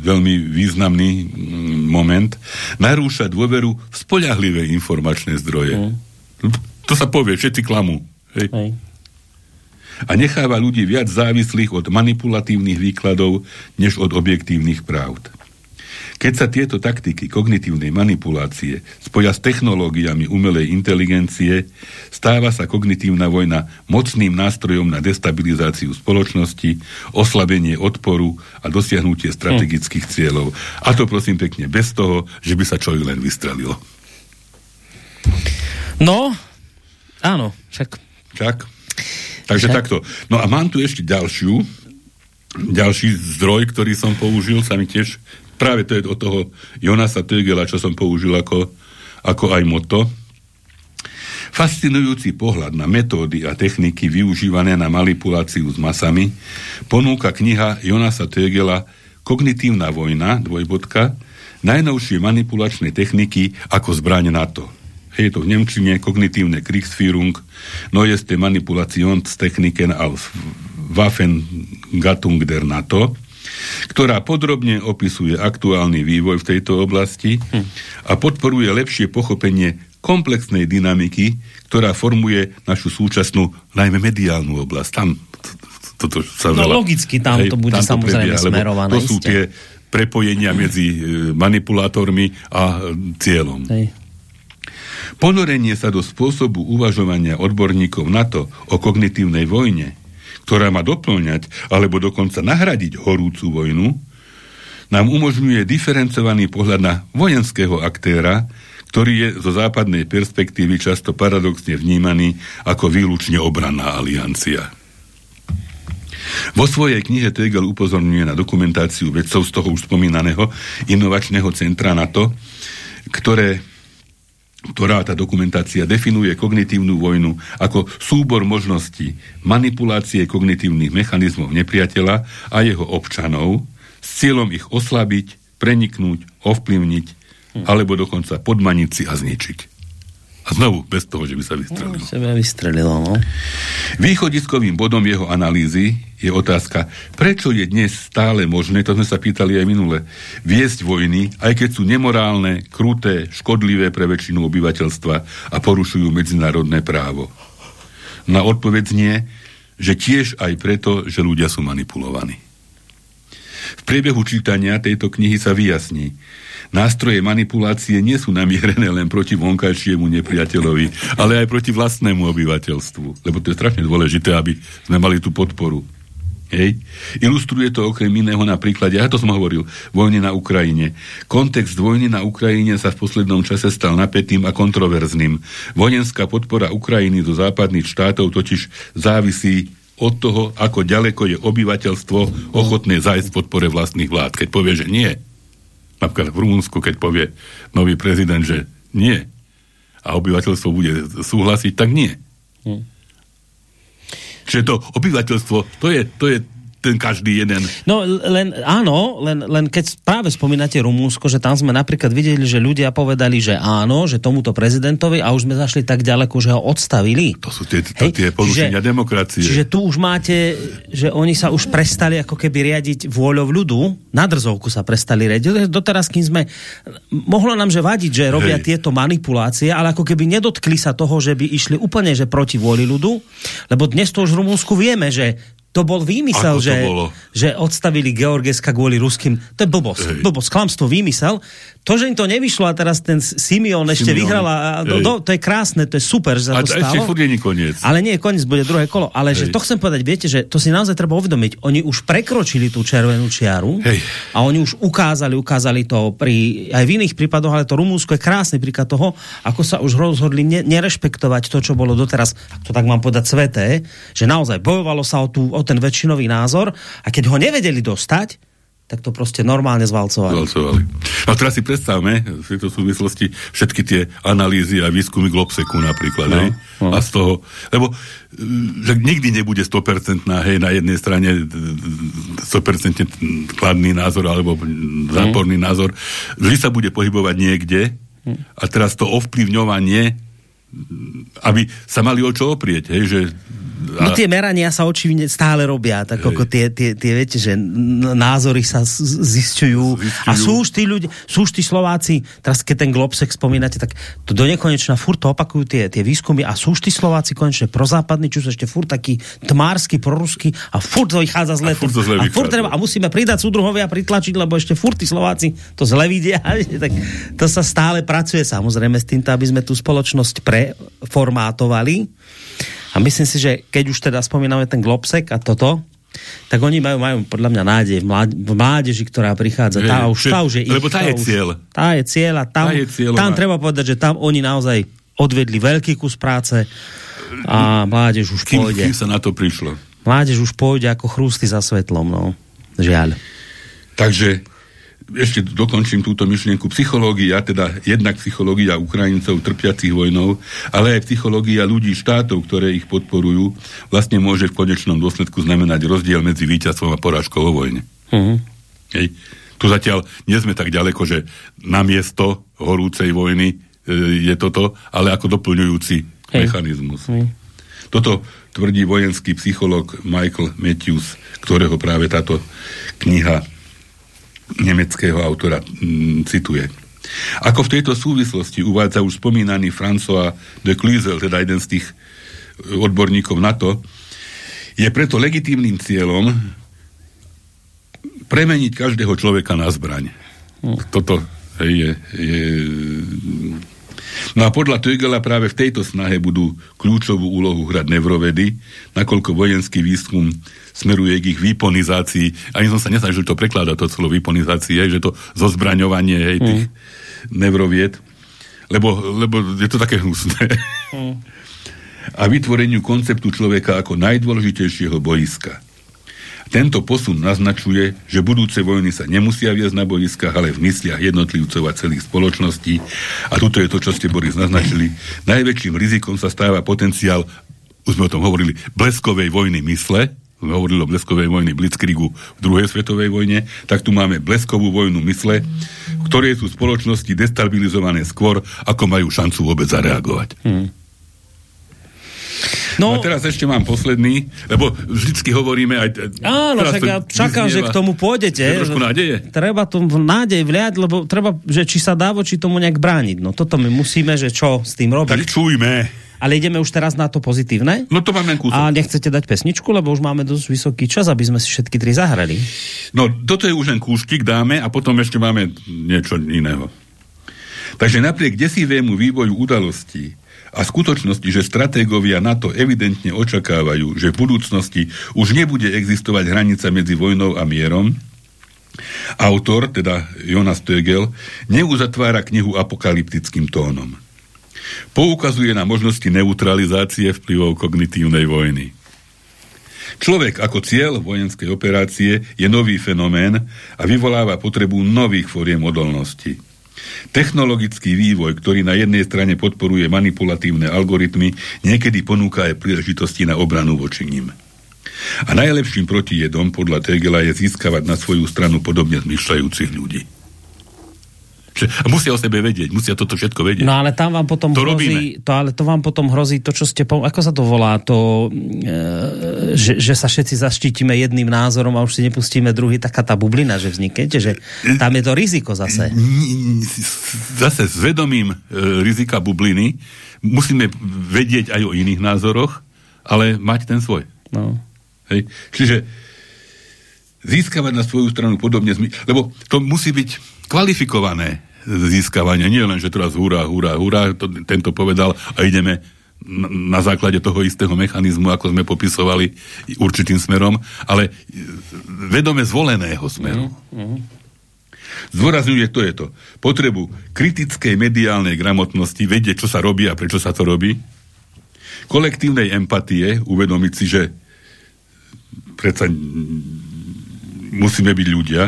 veľmi významný mm, moment, narúša dôveru v spoľahlivé informačné zdroje. Mm. To sa povie, všetci klamú. Hej. Hej a necháva ľudí viac závislých od manipulatívnych výkladov, než od objektívnych pravd. Keď sa tieto taktiky kognitívnej manipulácie spoja s technológiami umelej inteligencie, stáva sa kognitívna vojna mocným nástrojom na destabilizáciu spoločnosti, oslabenie odporu a dosiahnutie strategických cieľov. A to prosím pekne bez toho, že by sa človek len vystrelilo. No, áno, však. Však. Takže Však? takto. No a mám tu ešte ďalšiu, ďalší zdroj, ktorý som použil, sa mi tiež, práve to je od toho Jonasa Tögela, čo som použil ako, ako aj moto. Fascinujúci pohľad na metódy a techniky využívané na manipuláciu s masami ponúka kniha Jonasa Tögela Kognitívna vojna, dvojbodka, najnovšie manipulačné techniky ako zbraň NATO hej, to v Nemčine, kognitívne Kriegsführung, neueste Manipulationstechniken als Waffengattung der NATO, ktorá podrobne opisuje aktuálny vývoj v tejto oblasti hm. a podporuje lepšie pochopenie komplexnej dynamiky, ktorá formuje našu súčasnú, najmä mediálnu oblasť. Tam toto sa no veľa, logicky tam hej, to bude tam samozrejme prebieha, smerované. To sú tie prepojenia medzi e, manipulátormi a cieľom. Hej. Ponorenie sa do spôsobu uvažovania odborníkov na to o kognitívnej vojne, ktorá má doplňať alebo dokonca nahradiť horúcu vojnu, nám umožňuje diferencovaný pohľad na vojenského aktéra, ktorý je zo západnej perspektívy často paradoxne vnímaný ako výlučne obranná aliancia. Vo svojej knihe Tegel upozorňuje na dokumentáciu vedcov z toho už spomínaného inovačného centra NATO, ktoré ktorá tá dokumentácia definuje kognitívnu vojnu ako súbor možností manipulácie kognitívnych mechanizmov nepriateľa a jeho občanov s cieľom ich oslabiť, preniknúť, ovplyvniť alebo dokonca podmaniť si a zničiť. A znovu, bez toho, že by sa vystrelilo. No, sebe vystrelilo, no. Východiskovým bodom jeho analýzy je otázka, prečo je dnes stále možné, to sme sa pýtali aj minule, viesť vojny, aj keď sú nemorálne, kruté, škodlivé pre väčšinu obyvateľstva a porušujú medzinárodné právo. Na odpoveď nie, že tiež aj preto, že ľudia sú manipulovaní. V priebehu čítania tejto knihy sa vyjasní, nástroje manipulácie nie sú namierené len proti vonkajšiemu nepriateľovi, ale aj proti vlastnému obyvateľstvu. Lebo to je strašne dôležité, aby sme mali tú podporu. Hej. Ilustruje to okrem iného na príklade, ja to som hovoril, vojny na Ukrajine. Kontext vojny na Ukrajine sa v poslednom čase stal napätým a kontroverzným. Vojenská podpora Ukrajiny do západných štátov totiž závisí od toho, ako ďaleko je obyvateľstvo ochotné zajsť v podpore vlastných vlád. Keď povie, že nie, napríklad v Rumunsku, keď povie nový prezident, že nie a obyvateľstvo bude súhlasiť, tak nie. Hm. Čiže to obyvateľstvo, to je, to je ten každý jeden. No len áno, len, len keď práve spomínate Rumúnsko, že tam sme napríklad videli, že ľudia povedali, že áno, že tomuto prezidentovi a už sme zašli tak ďaleko, že ho odstavili. To sú tie, to, tie porušenia čiže, demokracie. Čiže tu už máte, že oni sa už prestali ako keby riadiť vôľou ľudu, na drzovku sa prestali riadiť. Doteraz, kým sme, mohlo nám že vadiť, že robia Hej. tieto manipulácie, ale ako keby nedotkli sa toho, že by išli úplne že proti vôli ľudu, lebo dnes to už v Rumúnsku vieme, že to bol výmysel, že, že odstavili Georgeska kvôli ruským. To je blbosť. Hej. Blbosť, klamstvo, výmysel. To, že im to nevyšlo a teraz ten Simeon ešte vyhral a do, do, to je krásne, to je super, že sa to stalo. ešte furt je koniec. Ale nie, koniec bude druhé kolo. Ale Hej. že to chcem povedať, viete, že to si naozaj treba uvedomiť. Oni už prekročili tú červenú čiaru Hej. a oni už ukázali, ukázali to pri, aj v iných prípadoch, ale to Rumúnsko je krásny príklad toho, ako sa už rozhodli ne, nerešpektovať to, čo bolo doteraz, ak to tak mám povedať, sveté, že naozaj bojovalo sa o, tú, o ten väčšinový názor a keď ho nevedeli dostať, tak to proste normálne zvalcovali. Zvalcovali. A teraz si predstavme v tejto súvislosti všetky tie analýzy a výskumy Globseku napríklad. No, hej? no. A z toho, lebo e, že nikdy nebude 100% hej, na jednej strane e, 100% kladný názor alebo záporný názor. Vždy sa bude pohybovať niekde a teraz to ovplyvňovanie aby sa mali o čo oprieť, hej, že No tie merania sa očividne stále robia, tak ako tie, tie, tie viete, že názory sa z- zisťujú. Zisťujú. A sú už tí ľudia, sú už tí Slováci, teraz keď ten Globsek spomínate, tak to do nekonečna furt to opakujú tie, tie výskumy a sú už tí Slováci konečne prozápadní, čo sú ešte furt taký tmársky, proruský a furt to vychádza zle. A furt to zle a, furt treba, a musíme pridať súdruhovia pritlačiť, lebo ešte furt tí Slováci to zle vidia. tak to sa stále pracuje samozrejme s týmto, aby sme tú spoločnosť preformátovali. A myslím si, že keď už teda spomíname ten Globsek a toto, tak oni majú, majú podľa mňa nádej v, mláde, v mládeži, ktorá prichádza. Tá už, tá už je ich. lebo tá je už- cieľ. Tá je cieľ a tam, Tá je cieľom tam treba povedať, že tam oni naozaj odvedli veľký kus práce a mládež už kým, pôjde. kým sa na to prišlo. Mládež už pôjde ako chrústy za svetlom, no. Žiaľ. Takže ešte dokončím túto myšlienku. Psychológia, teda jednak psychológia Ukrajincov trpiacich vojnou, ale aj psychológia ľudí štátov, ktoré ich podporujú, vlastne môže v konečnom dôsledku znamenať rozdiel medzi víťazstvom a porážkou vo vojne. Mhm. Hej. Tu zatiaľ nie sme tak ďaleko, že namiesto horúcej vojny e, je toto, ale ako doplňujúci Hej. mechanizmus. Hej. Toto tvrdí vojenský psycholog Michael Matthews, ktorého práve táto kniha nemeckého autora mm, cituje. Ako v tejto súvislosti uvádza už spomínaný François de Cluzel, teda jeden z tých e, odborníkov na to, je preto legitímnym cieľom premeniť každého človeka na zbraň. Toto hej, je, je... No a podľa Tögela práve v tejto snahe budú kľúčovú úlohu hrať nevrovedy, nakoľko vojenský výskum smeruje k ich výponizácii. Ani som sa nesnažil to prekladať, to celo výponizácii, hej, že to zozbraňovanie hej, tých nevrovied, lebo, lebo je to také hnusné. a vytvoreniu konceptu človeka ako najdôležitejšieho boiska. Tento posun naznačuje, že budúce vojny sa nemusia viesť na boiskách, ale v mysliach jednotlivcov a celých spoločností. A tuto je to, čo ste, Boris, naznačili. Najväčším rizikom sa stáva potenciál, už sme o tom hovorili, bleskovej vojny mysle, sme hovorili o bleskovej vojny Blitzkriegu v druhej svetovej vojne, tak tu máme bleskovú vojnu mysle, v ktorej sú spoločnosti destabilizované skôr, ako majú šancu vôbec zareagovať. No, No, a teraz ešte mám posledný, lebo vždycky hovoríme aj... Áno, však ja čakám, že k tomu pôjdete. Je trošku nádeje. Treba tu nádej vliať, lebo treba, že či sa dá voči tomu nejak brániť. No toto my musíme, že čo s tým robiť. Tak čujme. Ale ideme už teraz na to pozitívne. No to máme kúsok. A nechcete dať pesničku, lebo už máme dosť vysoký čas, aby sme si všetky tri zahrali. No, toto je už len kúštik, dáme a potom ešte máme niečo iného. Takže napriek desivému vývoju udalostí a skutočnosti, že stratégovia NATO evidentne očakávajú, že v budúcnosti už nebude existovať hranica medzi vojnou a mierom, autor, teda Jonas Tögel, neuzatvára knihu apokalyptickým tónom. Poukazuje na možnosti neutralizácie vplyvov kognitívnej vojny. Človek ako cieľ vojenskej operácie je nový fenomén a vyvoláva potrebu nových foriem odolnosti. Technologický vývoj, ktorý na jednej strane podporuje manipulatívne algoritmy, niekedy ponúka aj príležitosti na obranu voči ním. A najlepším protijedom podľa Tegela je získavať na svoju stranu podobne zmyšľajúcich ľudí. A musia o sebe vedieť, musia toto všetko vedieť. No ale tam vám potom To hrozí, to, ale to vám potom hrozí to, čo ste, pom- ako sa to volá, to, e, že, že sa všetci zaštítime jedným názorom a už si nepustíme druhý, taká tá bublina, že vznikne, že tam je to riziko zase. Zase s vedomím e, rizika bubliny musíme vedieť aj o iných názoroch, ale mať ten svoj. No. Hej? Čiže získavať na svoju stranu podobne, lebo to musí byť kvalifikované získavanie, nie len, že teraz hurá, hurá, hurá, to, tento povedal a ideme na, základe toho istého mechanizmu, ako sme popisovali určitým smerom, ale e, vedome zvoleného smeru. Zdôrazňuje, to je to. Potrebu kritickej mediálnej gramotnosti, vedieť, čo sa robí a prečo sa to robí, kolektívnej empatie, uvedomiť si, že predsa musíme byť ľudia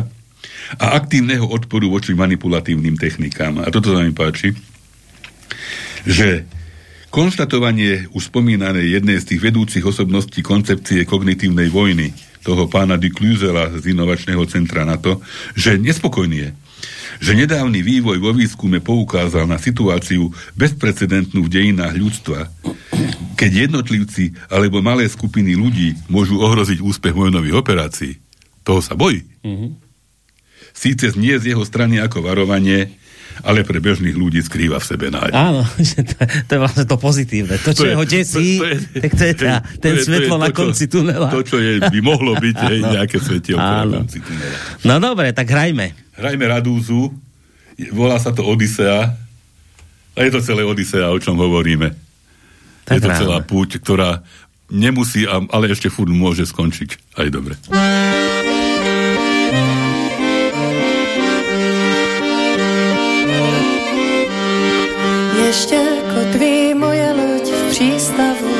a aktívneho odporu voči manipulatívnym technikám. A toto sa mi páči, že konštatovanie už spomínanej jednej z tých vedúcich osobností koncepcie kognitívnej vojny, toho pána Diklusela z Inovačného centra na to, že nespokojný je, že nedávny vývoj vo výskume poukázal na situáciu bezprecedentnú v dejinách ľudstva, keď jednotlivci alebo malé skupiny ľudí môžu ohroziť úspech vojnových operácií. Toho sa bojí. Mm-hmm. Síce nie z jeho strany ako varovanie, ale pre bežných ľudí skrýva v sebe nádej. Áno, že to, to je vlastne to pozitívne. To, čo To je- ho desí, to- to je- tak to je tá, ten je- to je svetlo to, na čo- konci tunela. To, čo je, by mohlo byť Áno. nejaké svetielko na konci tunela. No dobre, tak hrajme. Hrajme Radúzu, je- volá sa to Odisea, a je to celé Odisea, o čom hovoríme. Tak je to hráme. celá púť, ktorá nemusí, ale ešte furt môže skončiť. Aj dobre. Ještě kotví moje loď v přístavu,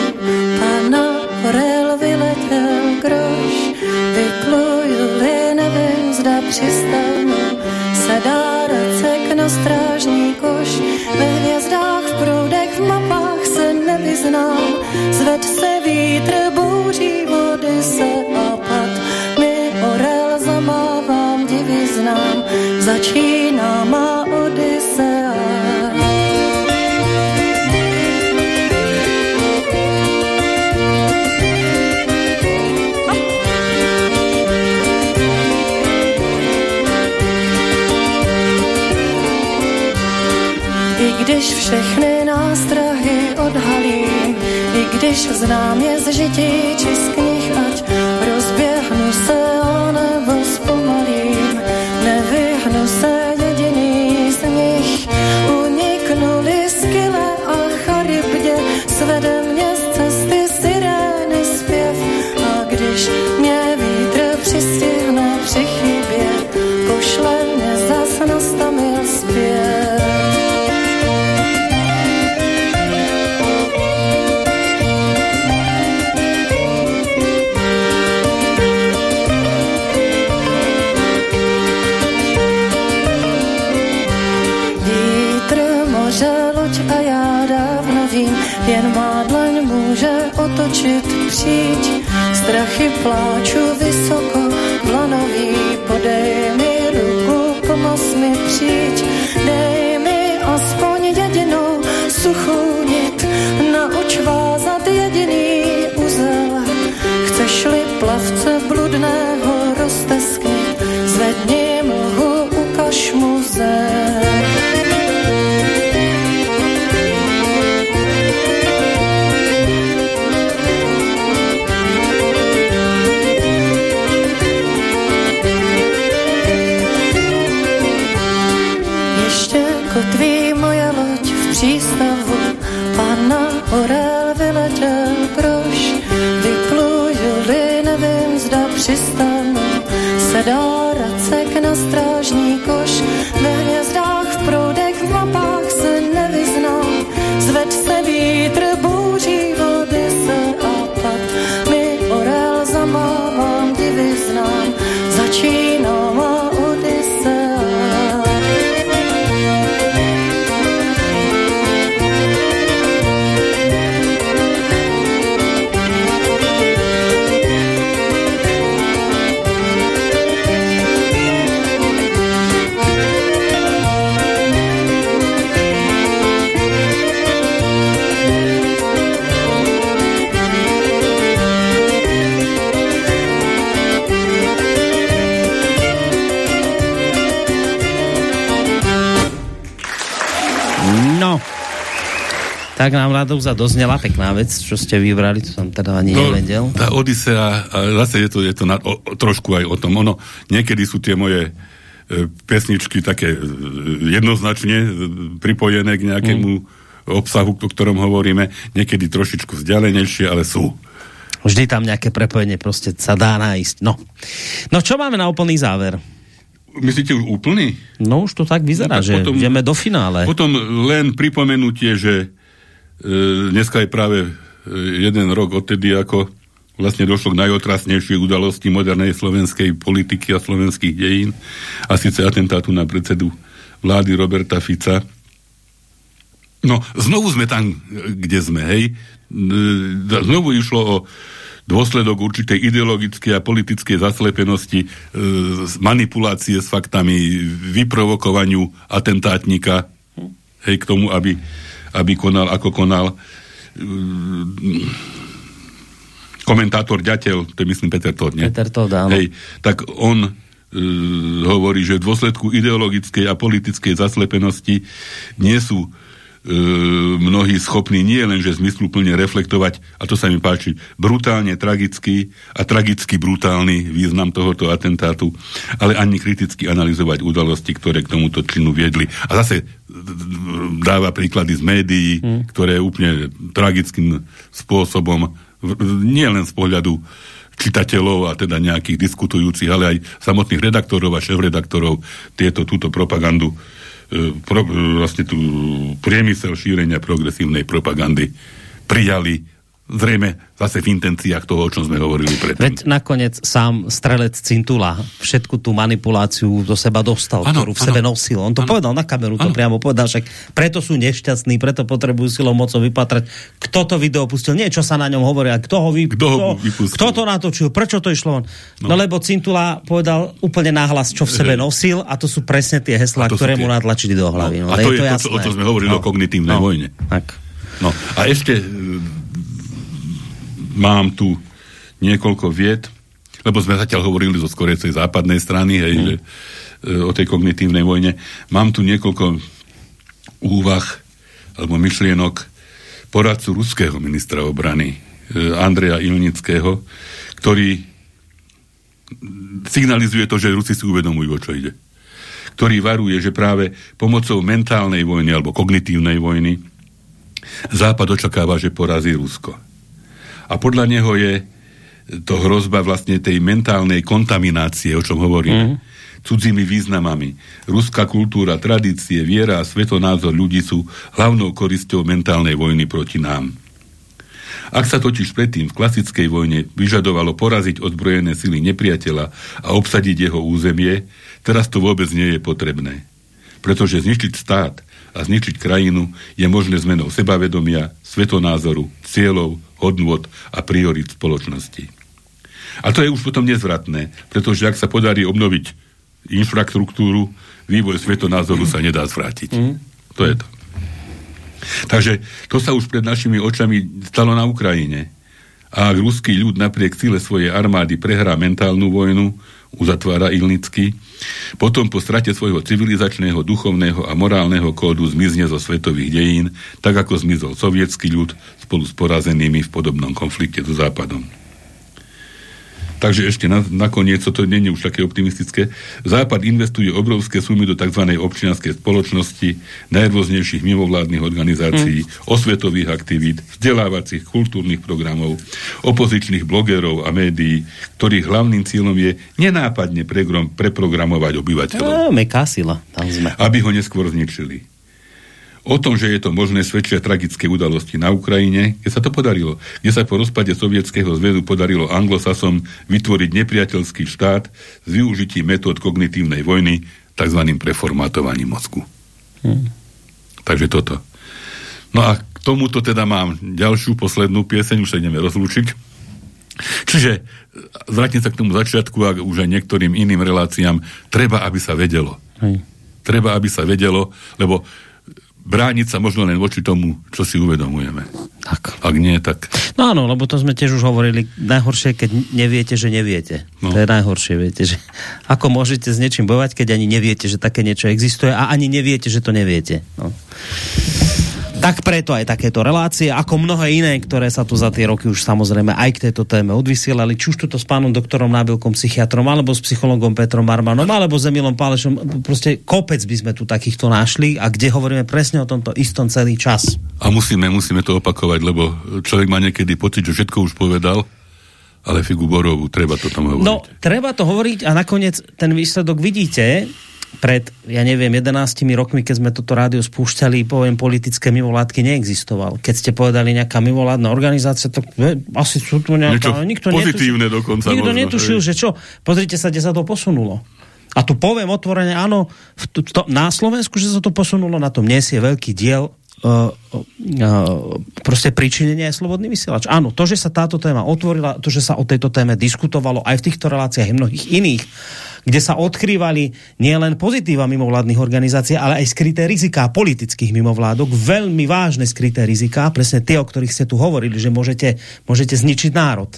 pana Orel vyletěl groš. Vypluju-li, nevím, zda přistanu, se dá racek na strážní koš. Ve hvězdách, v proudech, v mapách se nevyznám, zved se vítr, bouří vody se a pad. My Orel zamávám, divy znám, začíná když všechny nástrahy odhalím, i když znám je z žití či z knih, ať rozběhnu se a nebo Chyba, čuvi so Tak nám Radouza doznela pekná vec, čo ste vybrali, to som teda ani nevedel. tá Odisea, zase je to, je to na, o, trošku aj o tom. Ono, niekedy sú tie moje e, pesničky také e, jednoznačne e, pripojené k nejakému Mm. obsahu, o ktorom hovoríme, niekedy trošičku vzdialenejšie, ale sú. Vždy tam nejaké prepojenie proste sa dá nájsť. No. no čo máme na úplný záver? Myslíte už úplný? No už to tak vyzerá, No, tak že potom- ideme do finále. Potom len pripomenutie, že dneska je práve e, jeden rok odtedy, ako vlastne došlo k najotrasnejšej udalosti modernej slovenskej politiky a slovenských dejín a síce atentátu na predsedu vlády Roberta Fica. No, znovu sme tam, kde sme, hej. E, Znovu išlo o dôsledok určitej ideologickej a politickej zaslepenosti, e, manipulácie s faktami, vyprovokovaniu atentátnika, hej, k tomu, aby, aby konal, ako konal. E, komentátor Ďateľ, to je myslím Peter Todd, nie? Peter Todd, áno. Hej, tak on e, hovorí, že v dôsledku ideologickej a politickej zaslepenosti nie sú mnohí schopní nie len, že zmysluplne reflektovať, a to sa mi páči, brutálne tragický a tragicky brutálny význam tohoto atentátu, ale ani kriticky analyzovať udalosti, ktoré k tomuto činu viedli. A zase e, dáva príklady z médií, hmm. ktoré úplne tragickým spôsobom nie len z pohľadu čitateľov a teda nejakých diskutujúcich, ale aj samotných redaktorov a šéf-redaktorov tieto, túto propagandu e, pro, vlastne tú priemysel šírenia progresívnej propagandy prijali zrejme zase v intenciách toho, o čom sme hovorili predtým. Veď nakoniec sám strelec Cintula všetku tú manipuláciu do seba dostal, ano, ktorú v ano, sebe nosil. On to ano, povedal na kameru, ano. to priamo povedal, však preto sú nešťastní, preto potrebujú silou mocou vypatrať. Kto to video pustil? Nie, čo sa na ňom hovorí, a kto ho, vy, kto ho vypustil? Kto to natočil? Prečo to išlo on? No. no lebo Cintula povedal úplne nahlas, čo v sebe nosil a to sú presne tie heslá, ktoré tie... mu natlačili do hlavy. No, a to je, to, je to, o to sme hovorili no. o kognitívnej no. vojne. Tak. No a ešte mám tu niekoľko vied, lebo sme zatiaľ hovorili zo skorecej západnej strany, hej, mm. že, e, o tej kognitívnej vojne. Mám tu niekoľko úvah alebo myšlienok poradcu ruského ministra obrany e, Andreja Ilnického, ktorý signalizuje to, že Rusi si uvedomujú, o čo ide. Ktorý varuje, že práve pomocou mentálnej vojny alebo kognitívnej vojny Západ očakáva, že porazí Rusko a podľa neho je to hrozba vlastne tej mentálnej kontaminácie, o čom hovorím. Mm. Cudzími významami. Ruská kultúra, tradície, viera a svetonázor ľudí sú hlavnou korisťou mentálnej vojny proti nám. Ak sa totiž predtým v klasickej vojne vyžadovalo poraziť ozbrojené sily nepriateľa a obsadiť jeho územie, teraz to vôbec nie je potrebné. Pretože zničiť stát a zničiť krajinu je možné zmenou sebavedomia, svetonázoru, cieľov, hodnôt a priorit spoločnosti. A to je už potom nezvratné, pretože ak sa podarí obnoviť infraštruktúru, vývoj svetonázoru sa nedá zvrátiť. Mm. To je to. Takže to sa už pred našimi očami stalo na Ukrajine. A ak ruský ľud napriek sile svojej armády prehrá mentálnu vojnu, uzatvára Ilnický, potom po strate svojho civilizačného, duchovného a morálneho kódu zmizne zo svetových dejín, tak ako zmizol sovietský ľud spolu s porazenými v podobnom konflikte so Západom. Takže ešte na, nakoniec, to nie je už také optimistické, Západ investuje obrovské sumy do tzv. občianskej spoločnosti, najrôznejších mimovládnych organizácií, mm. osvetových aktivít, vzdelávacích kultúrnych programov, opozičných blogerov a médií, ktorých hlavným cieľom je nenápadne preprogramovať obyvateľov. No, meká sila, tam sme. Aby ho neskôr zničili. O tom, že je to možné, svedčia tragické udalosti na Ukrajine, kde sa to podarilo. Kde sa po rozpade Sovietskeho zväzu podarilo anglosasom vytvoriť nepriateľský štát s využitím metód kognitívnej vojny, tzv. preformátovaním mozgu. Hmm. Takže toto. No a k tomuto teda mám ďalšiu, poslednú pieseň, už sa ideme rozlúčiť. Čiže vrátim sa k tomu začiatku a už aj niektorým iným reláciám. Treba, aby sa vedelo. Hej. Treba, aby sa vedelo, lebo brániť sa možno len voči tomu, čo si uvedomujeme. Tak. Ak nie, tak... No áno, lebo to sme tiež už hovorili. Najhoršie, keď neviete, že neviete. No. To je najhoršie, viete, že ako môžete s niečím bojovať, keď ani neviete, že také niečo existuje a ani neviete, že to neviete. No. Tak preto aj takéto relácie, ako mnohé iné, ktoré sa tu za tie roky už samozrejme aj k tejto téme odvysielali, či už tuto s pánom doktorom Nábilkom, psychiatrom, alebo s psychologom Petrom Marmanom, alebo s Emilom Pálešom. Proste kopec by sme tu takýchto našli a kde hovoríme presne o tomto istom celý čas. A musíme, musíme to opakovať, lebo človek má niekedy pocit, že všetko už povedal, ale figu Borovu, treba to tam hovoriť. No, treba to hovoriť a nakoniec ten výsledok vidíte, pred, ja neviem, 11 rokmi, keď sme toto rádio spúšťali, poviem, politické mimovládky neexistoval. Keď ste povedali nejaká mimovládna organizácia, tak ve, asi sú tu nejaká... Niečo nikto pozitívne netušil, dokonca Nikto možno, netušil, hej. že čo, pozrite sa, kde sa to posunulo. A tu poviem otvorene, áno, v tu, to, na Slovensku, že sa to posunulo, na tom nesie veľký diel uh, uh, proste pričinenie je slobodný vysielač. Áno, to, že sa táto téma otvorila, to, že sa o tejto téme diskutovalo aj v týchto reláciách aj mnohých iných, kde sa odkrývali nielen pozitíva mimovládnych organizácií, ale aj skryté riziká politických mimovládok, veľmi vážne skryté riziká, presne tie, o ktorých ste tu hovorili, že môžete, môžete zničiť národ.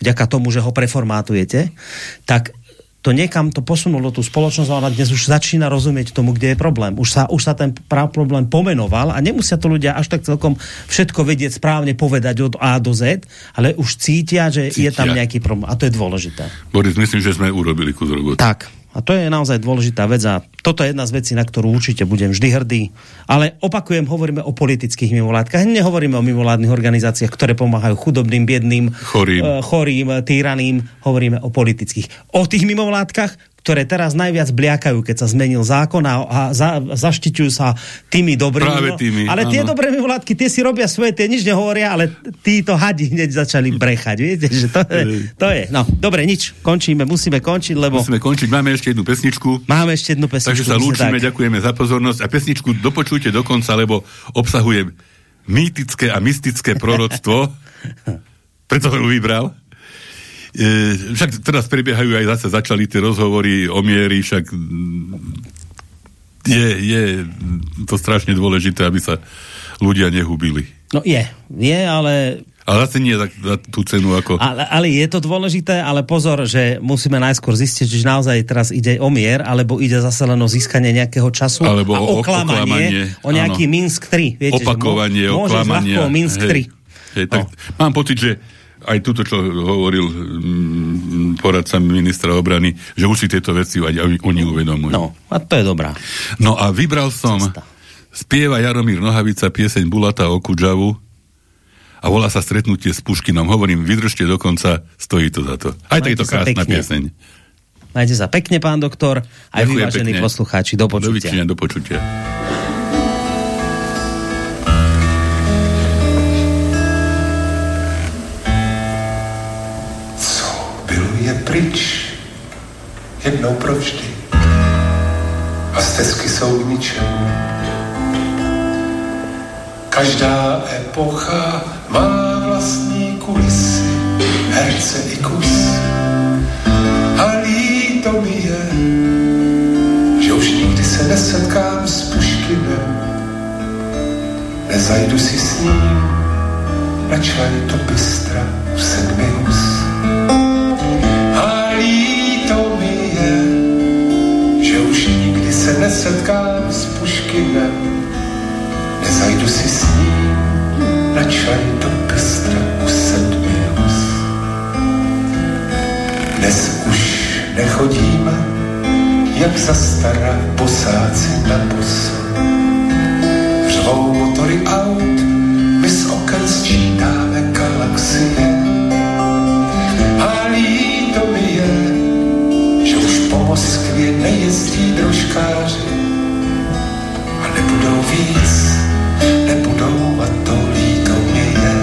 Vďaka tomu, že ho preformátujete, tak to niekam to posunulo tú spoločnosť a ona dnes už začína rozumieť tomu, kde je problém. Už sa, už sa ten práv problém pomenoval a nemusia to ľudia až tak celkom všetko vedieť správne povedať od A do Z, ale už cítia, že cítia. je tam nejaký problém a to je dôležité. Boris, myslím, že sme urobili kus roboty. Tak. A to je naozaj dôležitá vec a toto je jedna z vecí, na ktorú určite budem vždy hrdý. Ale opakujem, hovoríme o politických mimovládkach. Nehovoríme o mimovládnych organizáciách, ktoré pomáhajú chudobným, biedným, Chorým. eh, chorým, týraným. Hovoríme o politických. O tých mimovládkach, ktoré teraz najviac bliakajú, keď sa zmenil zákon a, a za, zaštiťujú sa tými dobrými. Práve tými, ale tie áno. dobré mimovládky, tie si robia svoje, tie nič nehovoria, ale títo hadi hneď začali brechať. Viete, že to je, to je. No, dobre, nič. Končíme, musíme končiť, lebo Musíme končiť, máme ešte jednu pesničku. máme ešte jednu pesničku. Takže sa lúčime, tak. ďakujeme za pozornosť a pesničku dopočujte do konca, lebo obsahuje mýtické a mystické proroctvo. Preto ju vybral. E, však teraz prebiehajú aj zase začali tie rozhovory o miery, však je, je to strašne dôležité, aby sa ľudia nehubili. No je, je, ale, Ale zase nie za, za tú cenu ako... ale, ale je to dôležité, ale pozor, že musíme najskôr zistiť, že naozaj teraz ide o mier, alebo ide zase len o získanie nejakého času Alebo a o oklamanie, oklamanie, o nejaký áno. Minsk 3. Viete, opakovanie, že môžeš oklamanie. ľahko o Minsk 3. Hej, hej, tak Mám pocit, že aj tuto, čo hovoril mm, poradca ministra obrany, že už si tieto veci aj oni- uvedomujú. No, a to je dobrá. no a vybral som, Cesta. spieva Jaromír Nohavica pieseň Bulata o Kudžavu a volá sa Stretnutie s Puškinom. Hovorím, vydržte do konca, stojí to za to. Aj Majte to je to krásna pekne. pieseň. Majte sa pekne, pán doktor, aj vy, Ďakujem vážení pekne. poslucháči, do počutia. Dovidenia, do počutia. Pryč, jednou provždy. A stezky jsou k ničemu. Každá epocha má vlastní kulisy, herce i kus. A líto mi je, že už nikdy se nesetkám s Puškinem. Nezajdu si s ním na čaj to bystra v sedmi hus. Nikdy se nesetkám s Puškinem. Nezajdu si s ním na čaj do bystra u sedmi hus. Dnes už nechodíme, jak za stará posáci na boso. Řvou motory aut, my z oken sčítáme galaxie. A líto mi je, že už po Moskvě nejezdí drožkáři. A nebudou víc, nebudou a to líto mi je.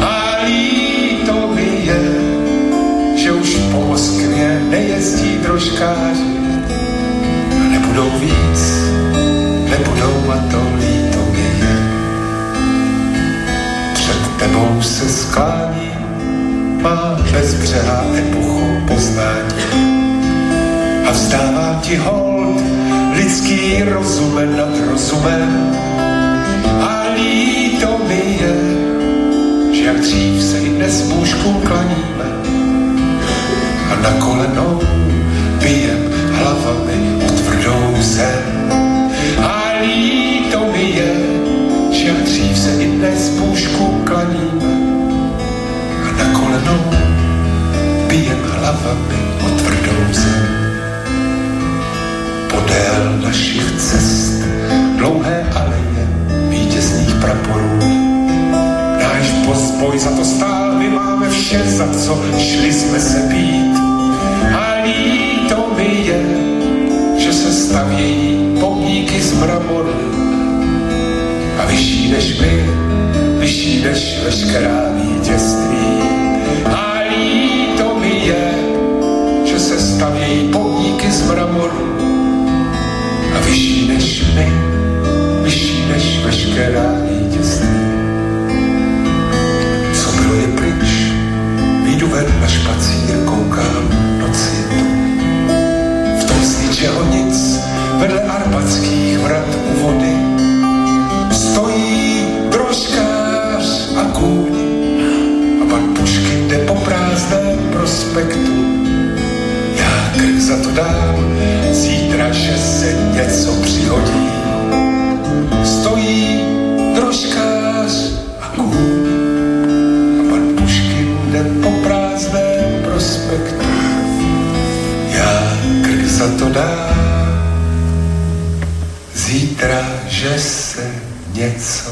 A líto mi je, že už po Moskvě nejezdí drožkáři. A nebudou víc, nebudou a to líto mi je. Před tebou se sklání má bezbřehá epocho poznání. A ti hold lidský rozumen nad rozumem. A líto mi je, že jak dřív se i dnes mužkům klaníme. A na kolenou bijem hlavami o tvrdou zem. A líto mi je, že jak dřív se i dnes mužkům klaníme. A na kolenou bijem hlavami o tvrdou zem. Podél našich cest dlouhé aleje vítězných praporů. Náš postboj za to stál, my máme vše, za co šli jsme se být. A líto mi je, stavějí pomníky z mramoru a vyšší než my, vyšší než veškerá vítězství. A líto mi je, že se stavějí pomníky z mramoru a vyšší než my, vyšší než veškerá vítězství. Co bylo je pryč, výjdu ven na špacír, koukám noci v tom z ničeho nic, vedle arbatských vrat u vody, stojí drožkář a kůň a pan Puškin jde po prázdném prospektu. Já krk za to dám, zítra, že se něco přihodí. Stojí drožkář a kůň a pan Puškin jde po prázdném prospektu. Já krk za to dám, zítra, že se něco